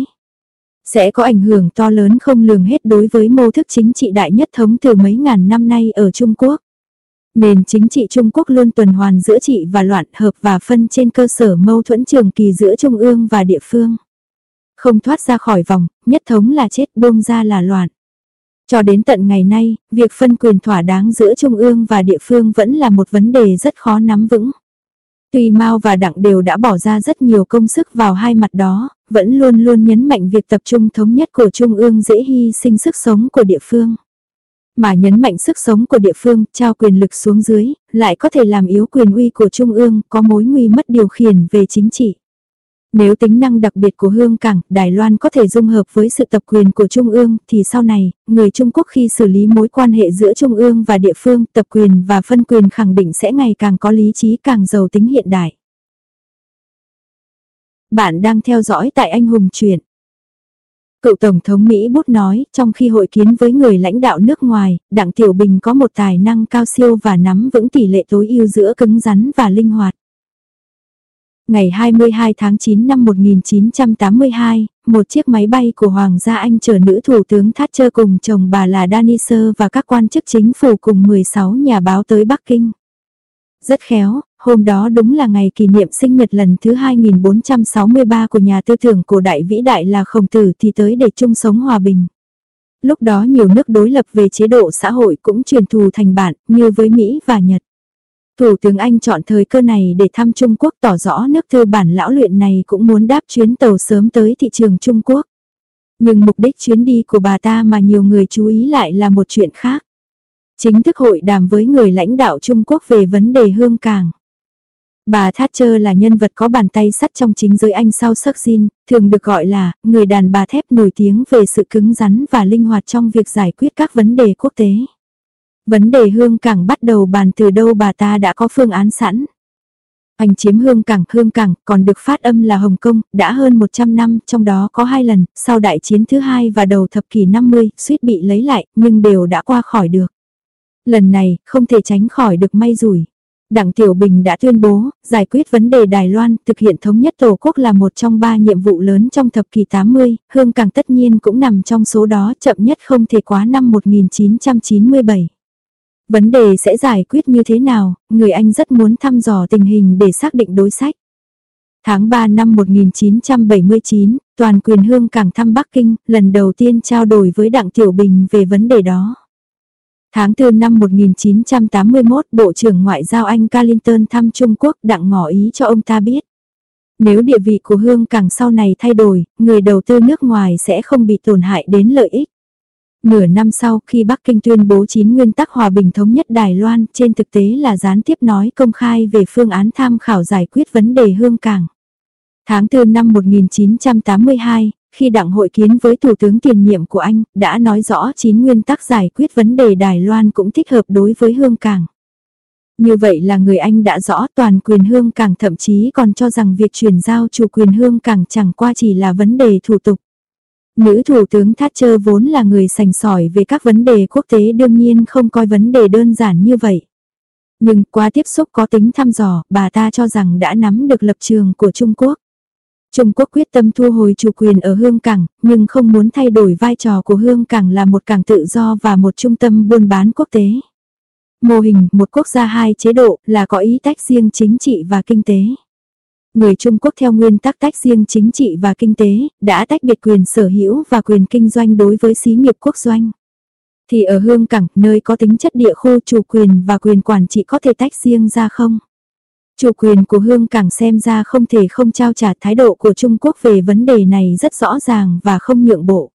Sẽ có ảnh hưởng to lớn không lường hết đối với mô thức chính trị đại nhất thống từ mấy ngàn năm nay ở Trung Quốc. Nền chính trị Trung Quốc luôn tuần hoàn giữa trị và loạn hợp và phân trên cơ sở mâu thuẫn trường kỳ giữa Trung ương và địa phương. Không thoát ra khỏi vòng, nhất thống là chết buông ra là loạn. Cho đến tận ngày nay, việc phân quyền thỏa đáng giữa Trung ương và địa phương vẫn là một vấn đề rất khó nắm vững. Tuy Mao và Đặng đều đã bỏ ra rất nhiều công sức vào hai mặt đó, vẫn luôn luôn nhấn mạnh việc tập trung thống nhất của Trung ương dễ hy sinh sức sống của địa phương. Mà nhấn mạnh sức sống của địa phương, trao quyền lực xuống dưới, lại có thể làm yếu quyền uy của Trung ương, có mối nguy mất điều khiển về chính trị. Nếu tính năng đặc biệt của Hương Cảng, Đài Loan có thể dung hợp với sự tập quyền của Trung ương, thì sau này, người Trung Quốc khi xử lý mối quan hệ giữa Trung ương và địa phương, tập quyền và phân quyền khẳng định sẽ ngày càng có lý trí càng giàu tính hiện đại. Bạn đang theo dõi tại Anh Hùng Truyện. Cựu Tổng thống Mỹ bút nói, trong khi hội kiến với người lãnh đạo nước ngoài, Đặng Tiểu Bình có một tài năng cao siêu và nắm vững tỷ lệ tối ưu giữa cứng rắn và linh hoạt. Ngày 22 tháng 9 năm 1982, một chiếc máy bay của Hoàng gia Anh chở nữ thủ tướng Thatcher cùng chồng bà là Danisher và các quan chức chính phủ cùng 16 nhà báo tới Bắc Kinh. Rất khéo, hôm đó đúng là ngày kỷ niệm sinh nhật lần thứ 2463 của nhà tư tưởng cổ đại vĩ đại là khổng tử thì tới để chung sống hòa bình. Lúc đó nhiều nước đối lập về chế độ xã hội cũng truyền thù thành bạn như với Mỹ và Nhật. Thủ tướng Anh chọn thời cơ này để thăm Trung Quốc tỏ rõ nước thư bản lão luyện này cũng muốn đáp chuyến tàu sớm tới thị trường Trung Quốc. Nhưng mục đích chuyến đi của bà ta mà nhiều người chú ý lại là một chuyện khác. Chính thức hội đàm với người lãnh đạo Trung Quốc về vấn đề hương cảng. Bà Thatcher là nhân vật có bàn tay sắt trong chính giới Anh sau Sucksin, thường được gọi là người đàn bà thép nổi tiếng về sự cứng rắn và linh hoạt trong việc giải quyết các vấn đề quốc tế. Vấn đề hương cảng bắt đầu bàn từ đâu bà ta đã có phương án sẵn. hành chiếm hương cảng, hương cảng còn được phát âm là Hồng Kông, đã hơn 100 năm, trong đó có hai lần, sau đại chiến thứ hai và đầu thập kỷ 50, suýt bị lấy lại, nhưng đều đã qua khỏi được. Lần này, không thể tránh khỏi được may rủi. Đặng Tiểu Bình đã tuyên bố, giải quyết vấn đề Đài Loan, thực hiện thống nhất Tổ quốc là một trong ba nhiệm vụ lớn trong thập kỷ 80, hương cảng tất nhiên cũng nằm trong số đó chậm nhất không thể quá năm 1997. Vấn đề sẽ giải quyết như thế nào, người Anh rất muốn thăm dò tình hình để xác định đối sách. Tháng 3 năm 1979, toàn quyền hương cảng thăm Bắc Kinh, lần đầu tiên trao đổi với Đặng Tiểu Bình về vấn đề đó. Tháng 4 năm 1981, Bộ trưởng Ngoại giao Anh Carlinton thăm Trung Quốc đặng ngỏ ý cho ông ta biết. Nếu địa vị của hương cảng sau này thay đổi, người đầu tư nước ngoài sẽ không bị tổn hại đến lợi ích. Nửa năm sau khi Bắc Kinh tuyên bố chín nguyên tắc hòa bình thống nhất Đài Loan trên thực tế là gián tiếp nói công khai về phương án tham khảo giải quyết vấn đề hương cảng. Tháng 4 năm 1982, khi đảng hội kiến với Thủ tướng tiền nhiệm của Anh, đã nói rõ chín nguyên tắc giải quyết vấn đề Đài Loan cũng thích hợp đối với hương cảng. Như vậy là người Anh đã rõ toàn quyền hương cảng thậm chí còn cho rằng việc chuyển giao chủ quyền hương cảng chẳng qua chỉ là vấn đề thủ tục. Nữ thủ tướng Thatcher vốn là người sành sỏi về các vấn đề quốc tế đương nhiên không coi vấn đề đơn giản như vậy. Nhưng qua tiếp xúc có tính thăm dò, bà ta cho rằng đã nắm được lập trường của Trung Quốc. Trung Quốc quyết tâm thu hồi chủ quyền ở Hương Cảng, nhưng không muốn thay đổi vai trò của Hương Cảng là một cảng tự do và một trung tâm buôn bán quốc tế. Mô hình một quốc gia hai chế độ là có ý tách riêng chính trị và kinh tế. Người Trung Quốc theo nguyên tắc tách riêng chính trị và kinh tế, đã tách biệt quyền sở hữu và quyền kinh doanh đối với xí nghiệp quốc doanh. Thì ở Hương Cảng, nơi có tính chất địa khu chủ quyền và quyền quản trị có thể tách riêng ra không? Chủ quyền của Hương Cảng xem ra không thể không trao trả thái độ của Trung Quốc về vấn đề này rất rõ ràng và không nhượng bộ.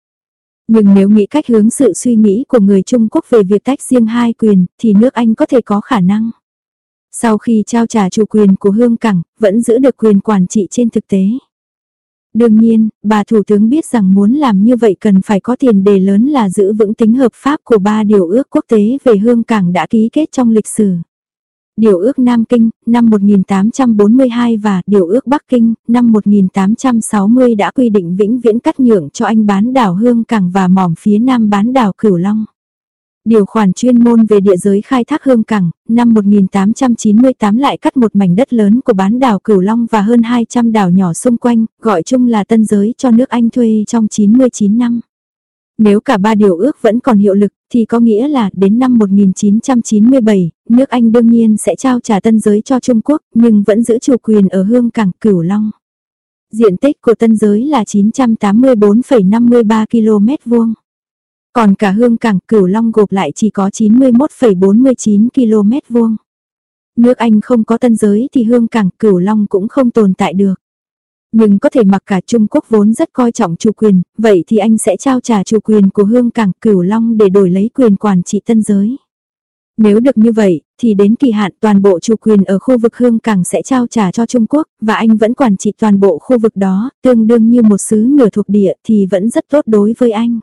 Nhưng nếu nghĩ cách hướng sự suy nghĩ của người Trung Quốc về việc tách riêng hai quyền, thì nước Anh có thể có khả năng. Sau khi trao trả chủ quyền của Hương Cảng, vẫn giữ được quyền quản trị trên thực tế. Đương nhiên, bà Thủ tướng biết rằng muốn làm như vậy cần phải có tiền đề lớn là giữ vững tính hợp pháp của ba điều ước quốc tế về Hương Cảng đã ký kết trong lịch sử. Điều ước Nam Kinh, năm 1842 và Điều ước Bắc Kinh, năm 1860 đã quy định vĩnh viễn cắt nhượng cho Anh bán đảo Hương Cảng và mỏm phía Nam bán đảo Cửu Long. Điều khoản chuyên môn về địa giới khai thác hương cảng, năm 1898 lại cắt một mảnh đất lớn của bán đảo Cửu Long và hơn 200 đảo nhỏ xung quanh, gọi chung là tân giới cho nước Anh thuê trong 99 năm. Nếu cả ba điều ước vẫn còn hiệu lực, thì có nghĩa là đến năm 1997, nước Anh đương nhiên sẽ trao trả tân giới cho Trung Quốc, nhưng vẫn giữ chủ quyền ở hương cảng Cửu Long. Diện tích của tân giới là 984,53 km vuông. Còn cả hương cảng cửu long gộp lại chỉ có 91,49 km vuông. Nước Anh không có tân giới thì hương cảng cửu long cũng không tồn tại được. Nhưng có thể mặc cả Trung Quốc vốn rất coi trọng chủ quyền, vậy thì anh sẽ trao trả chủ quyền của hương cảng cửu long để đổi lấy quyền quản trị tân giới. Nếu được như vậy, thì đến kỳ hạn toàn bộ chủ quyền ở khu vực hương cảng sẽ trao trả cho Trung Quốc, và anh vẫn quản trị toàn bộ khu vực đó, tương đương như một xứ nửa thuộc địa thì vẫn rất tốt đối với anh.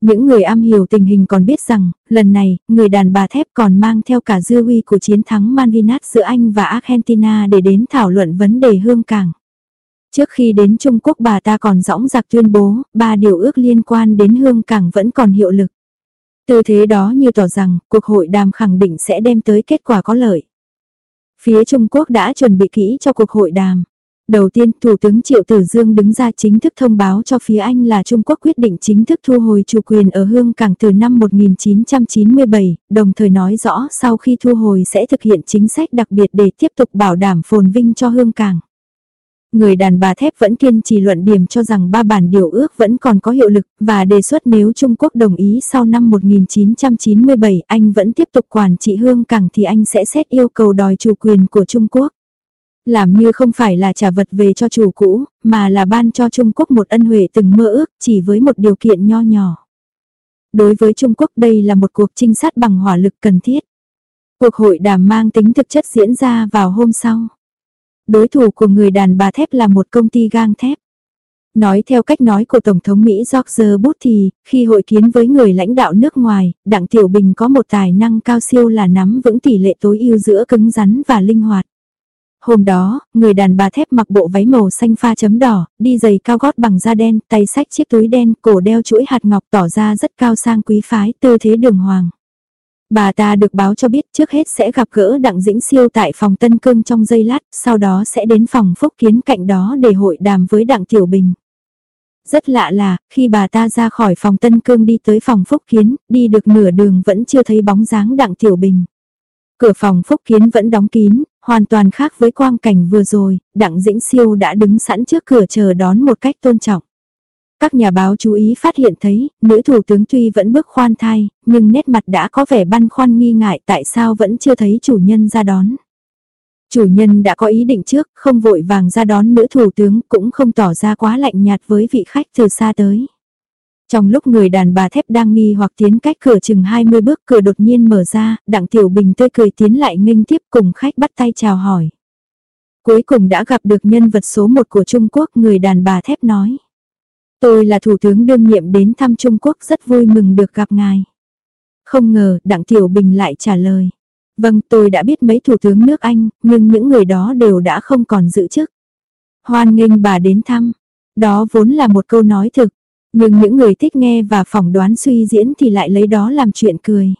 Những người am hiểu tình hình còn biết rằng, lần này, người đàn bà thép còn mang theo cả dư huy của chiến thắng manvinat giữa Anh và Argentina để đến thảo luận vấn đề hương cảng. Trước khi đến Trung Quốc bà ta còn rõng rạc tuyên bố, ba điều ước liên quan đến hương cảng vẫn còn hiệu lực. Từ thế đó như tỏ rằng, cuộc hội đàm khẳng định sẽ đem tới kết quả có lợi. Phía Trung Quốc đã chuẩn bị kỹ cho cuộc hội đàm. Đầu tiên, Thủ tướng Triệu Tử Dương đứng ra chính thức thông báo cho phía Anh là Trung Quốc quyết định chính thức thu hồi chủ quyền ở Hương Cảng từ năm 1997, đồng thời nói rõ sau khi thu hồi sẽ thực hiện chính sách đặc biệt để tiếp tục bảo đảm phồn vinh cho Hương Cảng. Người đàn bà thép vẫn kiên trì luận điểm cho rằng ba bản điều ước vẫn còn có hiệu lực và đề xuất nếu Trung Quốc đồng ý sau năm 1997 anh vẫn tiếp tục quản trị Hương Cảng thì anh sẽ xét yêu cầu đòi chủ quyền của Trung Quốc. Làm như không phải là trả vật về cho chủ cũ, mà là ban cho Trung Quốc một ân huệ từng mơ ước chỉ với một điều kiện nho nhỏ. Đối với Trung Quốc đây là một cuộc trinh sát bằng hỏa lực cần thiết. Cuộc hội đàm mang tính thực chất diễn ra vào hôm sau. Đối thủ của người đàn bà thép là một công ty gang thép. Nói theo cách nói của Tổng thống Mỹ George Bush thì, khi hội kiến với người lãnh đạo nước ngoài, Đặng Tiểu Bình có một tài năng cao siêu là nắm vững tỷ lệ tối ưu giữa cứng rắn và linh hoạt. Hôm đó, người đàn bà thép mặc bộ váy màu xanh pha chấm đỏ, đi giày cao gót bằng da đen, tay xách chiếc túi đen, cổ đeo chuỗi hạt ngọc tỏ ra rất cao sang quý phái, tư thế đường hoàng. Bà ta được báo cho biết trước hết sẽ gặp gỡ Đặng Dĩnh Siêu tại phòng Tân Cương trong giây lát, sau đó sẽ đến phòng Phúc Kiến cạnh đó để hội đàm với Đặng Tiểu Bình. Rất lạ là, khi bà ta ra khỏi phòng Tân Cương đi tới phòng Phúc Kiến, đi được nửa đường vẫn chưa thấy bóng dáng Đặng Tiểu Bình. Cửa phòng Phúc Kiến vẫn đóng kín, hoàn toàn khác với quang cảnh vừa rồi, Đặng Dĩnh Siêu đã đứng sẵn trước cửa chờ đón một cách tôn trọng. Các nhà báo chú ý phát hiện thấy, nữ thủ tướng tuy vẫn bước khoan thai, nhưng nét mặt đã có vẻ băn khoăn nghi ngại tại sao vẫn chưa thấy chủ nhân ra đón. Chủ nhân đã có ý định trước, không vội vàng ra đón nữ thủ tướng cũng không tỏ ra quá lạnh nhạt với vị khách từ xa tới. Trong lúc người đàn bà thép đang nghi hoặc tiến cách cửa chừng 20 bước cửa đột nhiên mở ra, đặng tiểu bình tươi cười tiến lại nghênh tiếp cùng khách bắt tay chào hỏi. Cuối cùng đã gặp được nhân vật số 1 của Trung Quốc người đàn bà thép nói. Tôi là Thủ tướng đương nhiệm đến thăm Trung Quốc rất vui mừng được gặp ngài. Không ngờ, Đặng Tiểu Bình lại trả lời. Vâng, tôi đã biết mấy thủ tướng nước Anh, nhưng những người đó đều đã không còn giữ chức. Hoan nghênh bà đến thăm. Đó vốn là một câu nói thực, nhưng những người thích nghe và phỏng đoán suy diễn thì lại lấy đó làm chuyện cười.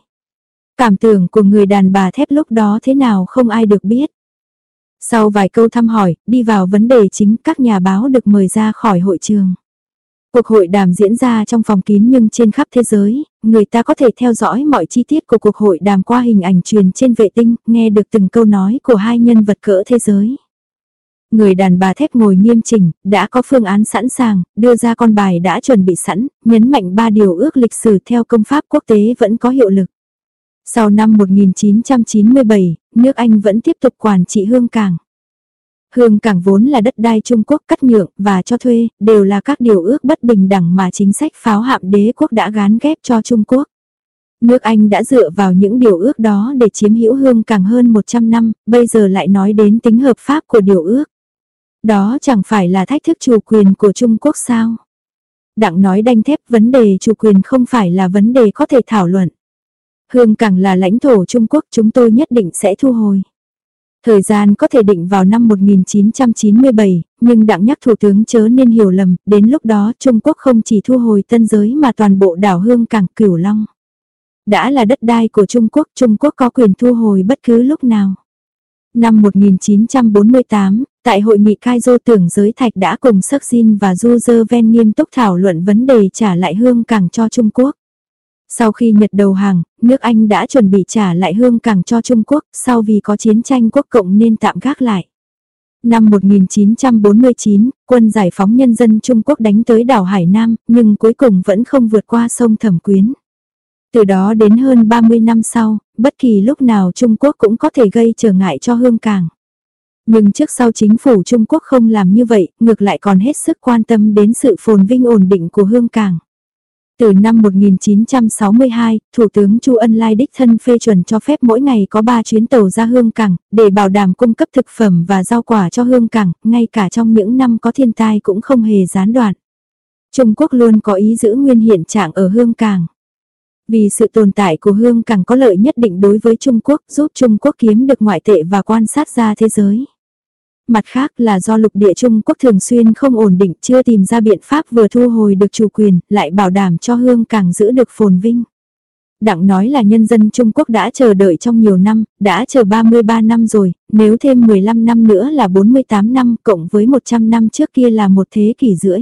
Cảm tưởng của người đàn bà thép lúc đó thế nào không ai được biết. Sau vài câu thăm hỏi, đi vào vấn đề chính các nhà báo được mời ra khỏi hội trường. Cuộc hội đàm diễn ra trong phòng kín nhưng trên khắp thế giới, người ta có thể theo dõi mọi chi tiết của cuộc hội đàm qua hình ảnh truyền trên vệ tinh, nghe được từng câu nói của hai nhân vật cỡ thế giới. Người đàn bà thép ngồi nghiêm chỉnh, đã có phương án sẵn sàng, đưa ra con bài đã chuẩn bị sẵn, nhấn mạnh ba điều ước lịch sử theo công pháp quốc tế vẫn có hiệu lực. Sau năm 1997, nước Anh vẫn tiếp tục quản trị Hương Cảng. Hương Cảng vốn là đất đai Trung Quốc cắt nhượng và cho thuê, đều là các điều ước bất bình đẳng mà chính sách pháo hạm đế quốc đã gán ghép cho Trung Quốc. Nước Anh đã dựa vào những điều ước đó để chiếm hữu Hương Cảng hơn 100 năm, bây giờ lại nói đến tính hợp pháp của điều ước. Đó chẳng phải là thách thức chủ quyền của Trung Quốc sao? Đặng nói đanh thép vấn đề chủ quyền không phải là vấn đề có thể thảo luận. Hương Cảng là lãnh thổ Trung Quốc chúng tôi nhất định sẽ thu hồi. Thời gian có thể định vào năm 1997, nhưng đặng nhắc Thủ tướng chớ nên hiểu lầm, đến lúc đó Trung Quốc không chỉ thu hồi tân giới mà toàn bộ đảo Hương Cảng Cửu Long. Đã là đất đai của Trung Quốc, Trung Quốc có quyền thu hồi bất cứ lúc nào. Năm 1948, tại hội nghị Kaizo tưởng giới thạch đã cùng Sắc Jin và Du Dơ Ven nghiêm túc thảo luận vấn đề trả lại hương cảng cho Trung Quốc. Sau khi Nhật đầu hàng, nước Anh đã chuẩn bị trả lại hương cảng cho Trung Quốc, sau vì có chiến tranh quốc cộng nên tạm gác lại. Năm 1949, quân giải phóng nhân dân Trung Quốc đánh tới đảo Hải Nam, nhưng cuối cùng vẫn không vượt qua sông Thẩm Quyến. Từ đó đến hơn 30 năm sau, bất kỳ lúc nào Trung Quốc cũng có thể gây trở ngại cho hương cảng. Nhưng trước sau chính phủ Trung Quốc không làm như vậy, ngược lại còn hết sức quan tâm đến sự phồn vinh ổn định của hương cảng. Từ năm 1962, Thủ tướng Chu Ân Lai đích thân phê chuẩn cho phép mỗi ngày có 3 chuyến tàu ra hương cảng, để bảo đảm cung cấp thực phẩm và rau quả cho hương cảng, ngay cả trong những năm có thiên tai cũng không hề gián đoạn. Trung Quốc luôn có ý giữ nguyên hiện trạng ở hương cảng. Vì sự tồn tại của hương cảng có lợi nhất định đối với Trung Quốc giúp Trung Quốc kiếm được ngoại tệ và quan sát ra thế giới. Mặt khác là do lục địa Trung Quốc thường xuyên không ổn định chưa tìm ra biện pháp vừa thu hồi được chủ quyền, lại bảo đảm cho hương càng giữ được phồn vinh. Đặng nói là nhân dân Trung Quốc đã chờ đợi trong nhiều năm, đã chờ 33 năm rồi, nếu thêm 15 năm nữa là 48 năm cộng với 100 năm trước kia là một thế kỷ rưỡi.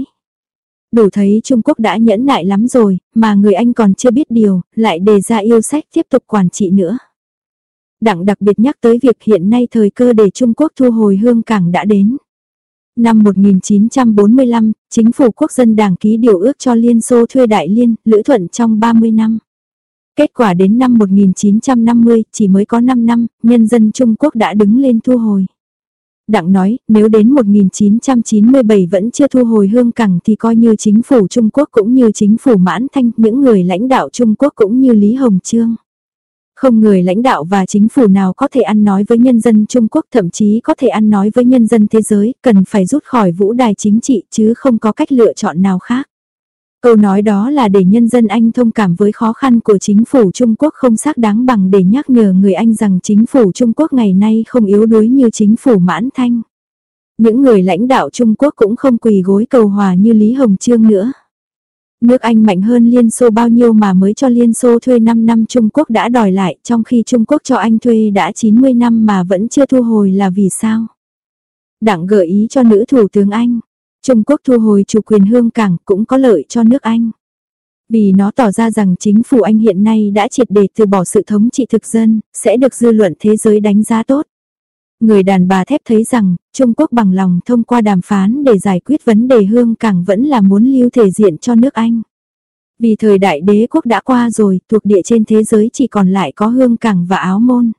Đủ thấy Trung Quốc đã nhẫn nại lắm rồi, mà người Anh còn chưa biết điều, lại đề ra yêu sách tiếp tục quản trị nữa. Đặng đặc biệt nhắc tới việc hiện nay thời cơ để Trung Quốc thu hồi hương cảng đã đến. Năm 1945, chính phủ quốc dân đảng ký điều ước cho Liên Xô thuê Đại Liên, lữ thuận trong 30 năm. Kết quả đến năm 1950, chỉ mới có 5 năm, nhân dân Trung Quốc đã đứng lên thu hồi. Đặng nói, nếu đến 1997 vẫn chưa thu hồi hương cảng thì coi như chính phủ Trung Quốc cũng như chính phủ mãn thanh, những người lãnh đạo Trung Quốc cũng như Lý Hồng Trương. Không người lãnh đạo và chính phủ nào có thể ăn nói với nhân dân Trung Quốc thậm chí có thể ăn nói với nhân dân thế giới, cần phải rút khỏi vũ đài chính trị chứ không có cách lựa chọn nào khác. Câu nói đó là để nhân dân Anh thông cảm với khó khăn của chính phủ Trung Quốc không xác đáng bằng để nhắc nhở người Anh rằng chính phủ Trung Quốc ngày nay không yếu đuối như chính phủ mãn thanh. Những người lãnh đạo Trung Quốc cũng không quỳ gối cầu hòa như Lý Hồng Trương nữa. Nước Anh mạnh hơn Liên Xô bao nhiêu mà mới cho Liên Xô thuê 5 năm Trung Quốc đã đòi lại trong khi Trung Quốc cho Anh thuê đã 90 năm mà vẫn chưa thu hồi là vì sao? Đặng gợi ý cho nữ thủ tướng Anh. Trung Quốc thu hồi chủ quyền hương cảng cũng có lợi cho nước Anh. Vì nó tỏ ra rằng chính phủ Anh hiện nay đã triệt để từ bỏ sự thống trị thực dân, sẽ được dư luận thế giới đánh giá tốt. Người đàn bà thép thấy rằng, Trung Quốc bằng lòng thông qua đàm phán để giải quyết vấn đề hương cảng vẫn là muốn lưu thể diện cho nước Anh. Vì thời đại đế quốc đã qua rồi, thuộc địa trên thế giới chỉ còn lại có hương cảng và áo môn.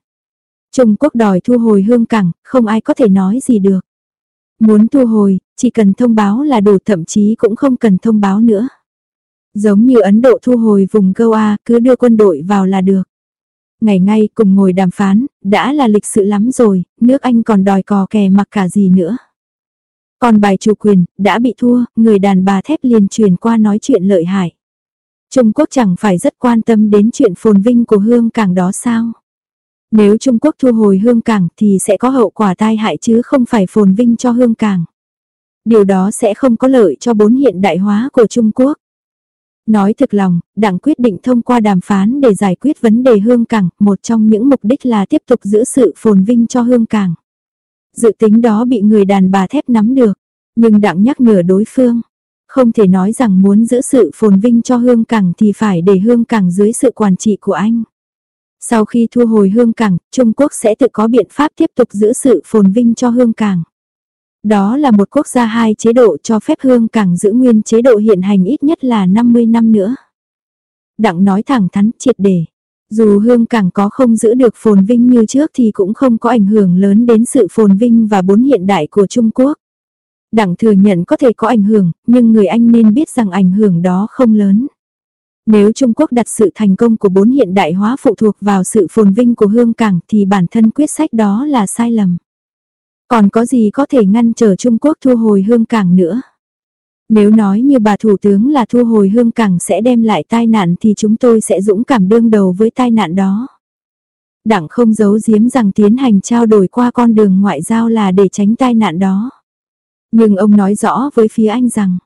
Trung Quốc đòi thu hồi hương cảng, không ai có thể nói gì được. Muốn thu hồi, chỉ cần thông báo là đủ thậm chí cũng không cần thông báo nữa. Giống như Ấn Độ thu hồi vùng Goa, cứ đưa quân đội vào là được. Ngày ngay cùng ngồi đàm phán, đã là lịch sự lắm rồi, nước Anh còn đòi cò kè mặc cả gì nữa. Còn bài chủ quyền, đã bị thua, người đàn bà thép liền truyền qua nói chuyện lợi hại. Trung Quốc chẳng phải rất quan tâm đến chuyện phồn vinh của hương cảng đó sao? Nếu Trung Quốc thu hồi hương cảng thì sẽ có hậu quả tai hại chứ không phải phồn vinh cho hương cảng. Điều đó sẽ không có lợi cho bốn hiện đại hóa của Trung Quốc. Nói thực lòng, đảng quyết định thông qua đàm phán để giải quyết vấn đề hương cảng, một trong những mục đích là tiếp tục giữ sự phồn vinh cho hương cảng. Dự tính đó bị người đàn bà thép nắm được, nhưng đặng nhắc nhở đối phương. Không thể nói rằng muốn giữ sự phồn vinh cho hương cảng thì phải để hương cảng dưới sự quản trị của anh. Sau khi thu hồi hương cảng, Trung Quốc sẽ tự có biện pháp tiếp tục giữ sự phồn vinh cho hương cảng. Đó là một quốc gia hai chế độ cho phép hương cảng giữ nguyên chế độ hiện hành ít nhất là 50 năm nữa. Đặng nói thẳng thắn triệt để. Dù hương cảng có không giữ được phồn vinh như trước thì cũng không có ảnh hưởng lớn đến sự phồn vinh và bốn hiện đại của Trung Quốc. Đặng thừa nhận có thể có ảnh hưởng, nhưng người Anh nên biết rằng ảnh hưởng đó không lớn. Nếu Trung Quốc đặt sự thành công của bốn hiện đại hóa phụ thuộc vào sự phồn vinh của hương cảng thì bản thân quyết sách đó là sai lầm. Còn có gì có thể ngăn trở Trung Quốc thu hồi hương cảng nữa? Nếu nói như bà thủ tướng là thu hồi hương cảng sẽ đem lại tai nạn thì chúng tôi sẽ dũng cảm đương đầu với tai nạn đó. Đảng không giấu giếm rằng tiến hành trao đổi qua con đường ngoại giao là để tránh tai nạn đó. Nhưng ông nói rõ với phía Anh rằng,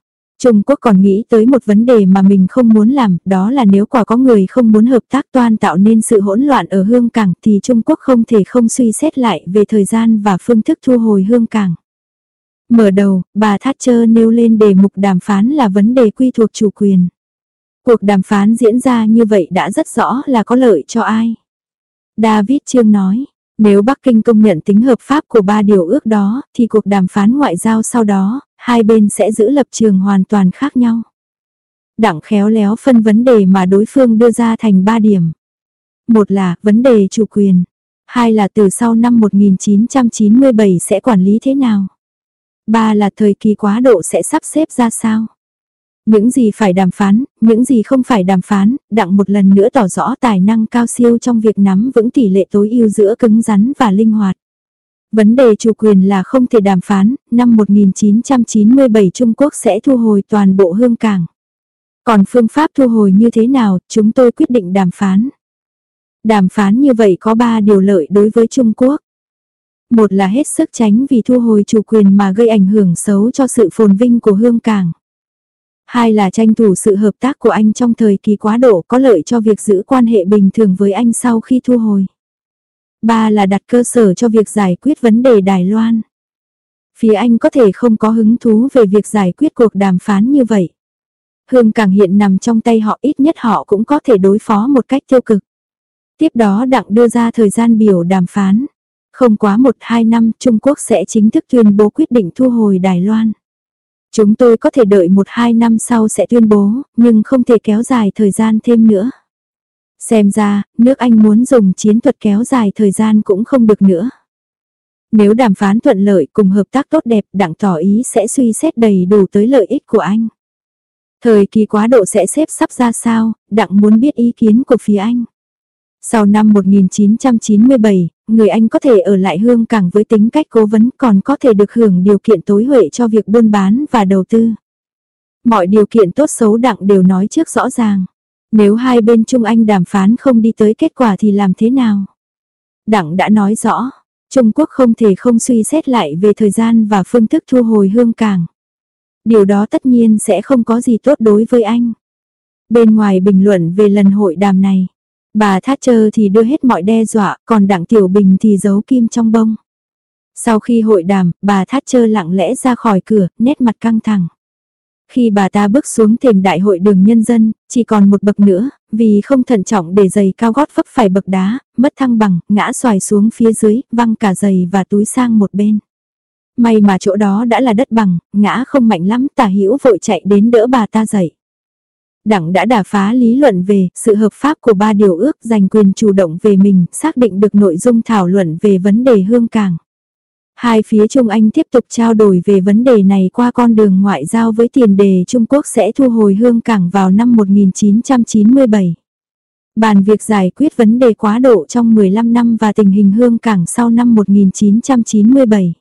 Trung Quốc còn nghĩ tới một vấn đề mà mình không muốn làm, đó là nếu quả có người không muốn hợp tác toan tạo nên sự hỗn loạn ở hương cảng thì Trung Quốc không thể không suy xét lại về thời gian và phương thức thu hồi hương cảng. Mở đầu, bà Thatcher nêu lên đề mục đàm phán là vấn đề quy thuộc chủ quyền. Cuộc đàm phán diễn ra như vậy đã rất rõ là có lợi cho ai. David Trương nói, nếu Bắc Kinh công nhận tính hợp pháp của ba điều ước đó, thì cuộc đàm phán ngoại giao sau đó, hai bên sẽ giữ lập trường hoàn toàn khác nhau. Đặng khéo léo phân vấn đề mà đối phương đưa ra thành ba điểm. Một là vấn đề chủ quyền. Hai là từ sau năm 1997 sẽ quản lý thế nào. Ba là thời kỳ quá độ sẽ sắp xếp ra sao. Những gì phải đàm phán, những gì không phải đàm phán, đặng một lần nữa tỏ rõ tài năng cao siêu trong việc nắm vững tỷ lệ tối ưu giữa cứng rắn và linh hoạt. Vấn đề chủ quyền là không thể đàm phán, năm 1997 Trung Quốc sẽ thu hồi toàn bộ hương cảng. Còn phương pháp thu hồi như thế nào, chúng tôi quyết định đàm phán. Đàm phán như vậy có 3 điều lợi đối với Trung Quốc. Một là hết sức tránh vì thu hồi chủ quyền mà gây ảnh hưởng xấu cho sự phồn vinh của hương cảng. Hai là tranh thủ sự hợp tác của anh trong thời kỳ quá độ có lợi cho việc giữ quan hệ bình thường với anh sau khi thu hồi. Ba là đặt cơ sở cho việc giải quyết vấn đề Đài Loan. Phía Anh có thể không có hứng thú về việc giải quyết cuộc đàm phán như vậy. Hương Cảng hiện nằm trong tay họ ít nhất họ cũng có thể đối phó một cách tiêu cực. Tiếp đó Đặng đưa ra thời gian biểu đàm phán. Không quá 1-2 năm Trung Quốc sẽ chính thức tuyên bố quyết định thu hồi Đài Loan. Chúng tôi có thể đợi 1-2 năm sau sẽ tuyên bố, nhưng không thể kéo dài thời gian thêm nữa. Xem ra, nước Anh muốn dùng chiến thuật kéo dài thời gian cũng không được nữa. Nếu đàm phán thuận lợi cùng hợp tác tốt đẹp đặng tỏ ý sẽ suy xét đầy đủ tới lợi ích của anh. Thời kỳ quá độ sẽ xếp sắp ra sao, đặng muốn biết ý kiến của phía Anh. Sau năm 1997, người Anh có thể ở lại hương cảng với tính cách cố vấn còn có thể được hưởng điều kiện tối huệ cho việc buôn bán và đầu tư. Mọi điều kiện tốt xấu đặng đều nói trước rõ ràng. Nếu hai bên Trung Anh đàm phán không đi tới kết quả thì làm thế nào? Đặng đã nói rõ, Trung Quốc không thể không suy xét lại về thời gian và phương thức thu hồi hương cảng. Điều đó tất nhiên sẽ không có gì tốt đối với anh. Bên ngoài bình luận về lần hội đàm này, bà Thatcher thì đưa hết mọi đe dọa, còn Đặng Tiểu Bình thì giấu kim trong bông. Sau khi hội đàm, bà Thatcher lặng lẽ ra khỏi cửa, nét mặt căng thẳng. Khi bà ta bước xuống thềm đại hội đường nhân dân, chỉ còn một bậc nữa, vì không thận trọng để giày cao gót vấp phải bậc đá, mất thăng bằng, ngã xoài xuống phía dưới, văng cả giày và túi sang một bên. May mà chỗ đó đã là đất bằng, ngã không mạnh lắm, tả hữu vội chạy đến đỡ bà ta dậy. Đảng đã đả phá lý luận về sự hợp pháp của ba điều ước giành quyền chủ động về mình, xác định được nội dung thảo luận về vấn đề hương cảng. Hai phía Trung Anh tiếp tục trao đổi về vấn đề này qua con đường ngoại giao với tiền đề Trung Quốc sẽ thu hồi hương cảng vào năm 1997. Bàn việc giải quyết vấn đề quá độ trong 15 năm và tình hình hương cảng sau năm 1997.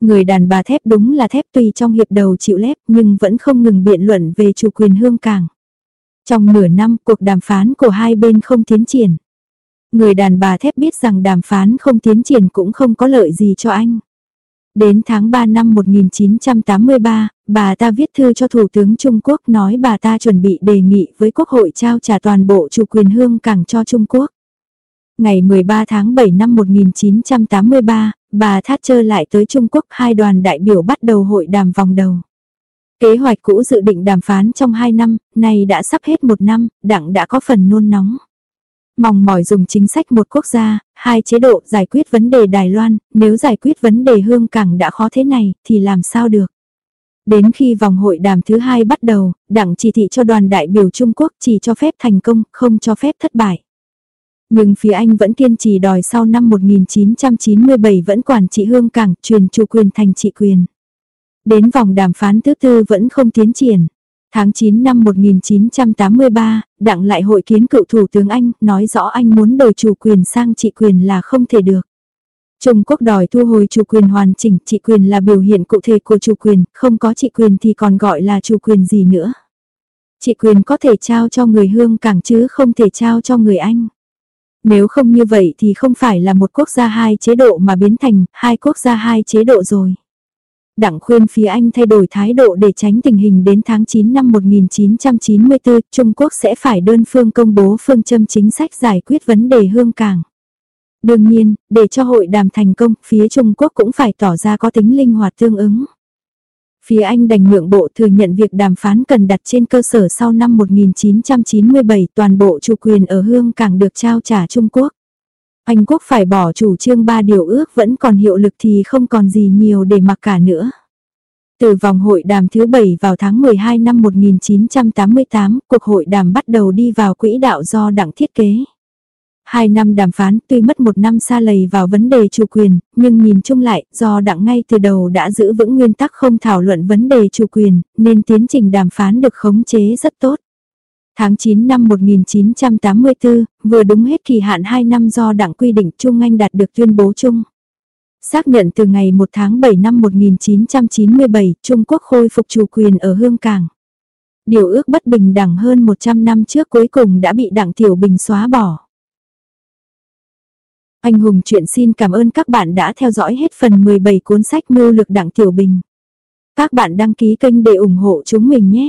Người đàn bà thép đúng là thép tuy trong hiệp đầu chịu lép nhưng vẫn không ngừng biện luận về chủ quyền hương cảng. Trong nửa năm, cuộc đàm phán của hai bên không tiến triển. Người đàn bà thép biết rằng đàm phán không tiến triển cũng không có lợi gì cho anh. Đến tháng 3 năm 1983, bà ta viết thư cho Thủ tướng Trung Quốc nói bà ta chuẩn bị đề nghị với Quốc hội trao trả toàn bộ chủ quyền hương cảng cho Trung Quốc. Ngày 13 tháng 7 năm 1983, bà Thatcher lại tới Trung Quốc hai đoàn đại biểu bắt đầu hội đàm vòng đầu. Kế hoạch cũ dự định đàm phán trong 2 năm, nay đã sắp hết một năm, đặng đã có phần nôn nóng. Mong mỏi dùng chính sách một quốc gia, hai chế độ giải quyết vấn đề Đài Loan, nếu giải quyết vấn đề hương cảng đã khó thế này, thì làm sao được. Đến khi vòng hội đàm thứ hai bắt đầu, đảng chỉ thị cho đoàn đại biểu Trung Quốc chỉ cho phép thành công, không cho phép thất bại. Nhưng phía Anh vẫn kiên trì đòi sau năm 1997 vẫn quản trị hương cảng truyền chủ quyền thành trị quyền. Đến vòng đàm phán thứ tư vẫn không tiến triển. Tháng 9 năm 1983, Đặng lại hội kiến cựu Thủ tướng Anh, nói rõ Anh muốn đổi chủ quyền sang trị quyền là không thể được. Trung Quốc đòi thu hồi chủ quyền hoàn chỉnh, trị quyền là biểu hiện cụ thể của chủ quyền, không có trị quyền thì còn gọi là chủ quyền gì nữa. Trị quyền có thể trao cho người hương cảng chứ không thể trao cho người Anh. Nếu không như vậy thì không phải là một quốc gia hai chế độ mà biến thành hai quốc gia hai chế độ rồi. Đặng khuyên phía Anh thay đổi thái độ để tránh tình hình đến tháng 9 năm 1994, Trung Quốc sẽ phải đơn phương công bố phương châm chính sách giải quyết vấn đề hương cảng. Đương nhiên, để cho hội đàm thành công, phía Trung Quốc cũng phải tỏ ra có tính linh hoạt tương ứng. Phía Anh đành nhượng bộ thừa nhận việc đàm phán cần đặt trên cơ sở sau năm 1997 toàn bộ chủ quyền ở Hương Cảng được trao trả Trung Quốc. Anh Quốc phải bỏ chủ trương ba điều ước vẫn còn hiệu lực thì không còn gì nhiều để mặc cả nữa. Từ vòng hội đàm thứ 7 vào tháng 12 năm 1988, cuộc hội đàm bắt đầu đi vào quỹ đạo do đảng thiết kế. Hai năm đàm phán tuy mất một năm xa lầy vào vấn đề chủ quyền, nhưng nhìn chung lại, do đặng ngay từ đầu đã giữ vững nguyên tắc không thảo luận vấn đề chủ quyền, nên tiến trình đàm phán được khống chế rất tốt. Tháng 9 năm 1984, vừa đúng hết kỳ hạn 2 năm do đảng quy định Trung Anh đạt được tuyên bố chung. Xác nhận từ ngày 1 tháng 7 năm 1997, Trung Quốc khôi phục chủ quyền ở Hương Cảng. Điều ước bất bình đẳng hơn 100 năm trước cuối cùng đã bị đảng Tiểu Bình xóa bỏ. Anh Hùng chuyện xin cảm ơn các bạn đã theo dõi hết phần 17 cuốn sách mưu lực đảng Tiểu Bình. Các bạn đăng ký kênh để ủng hộ chúng mình nhé.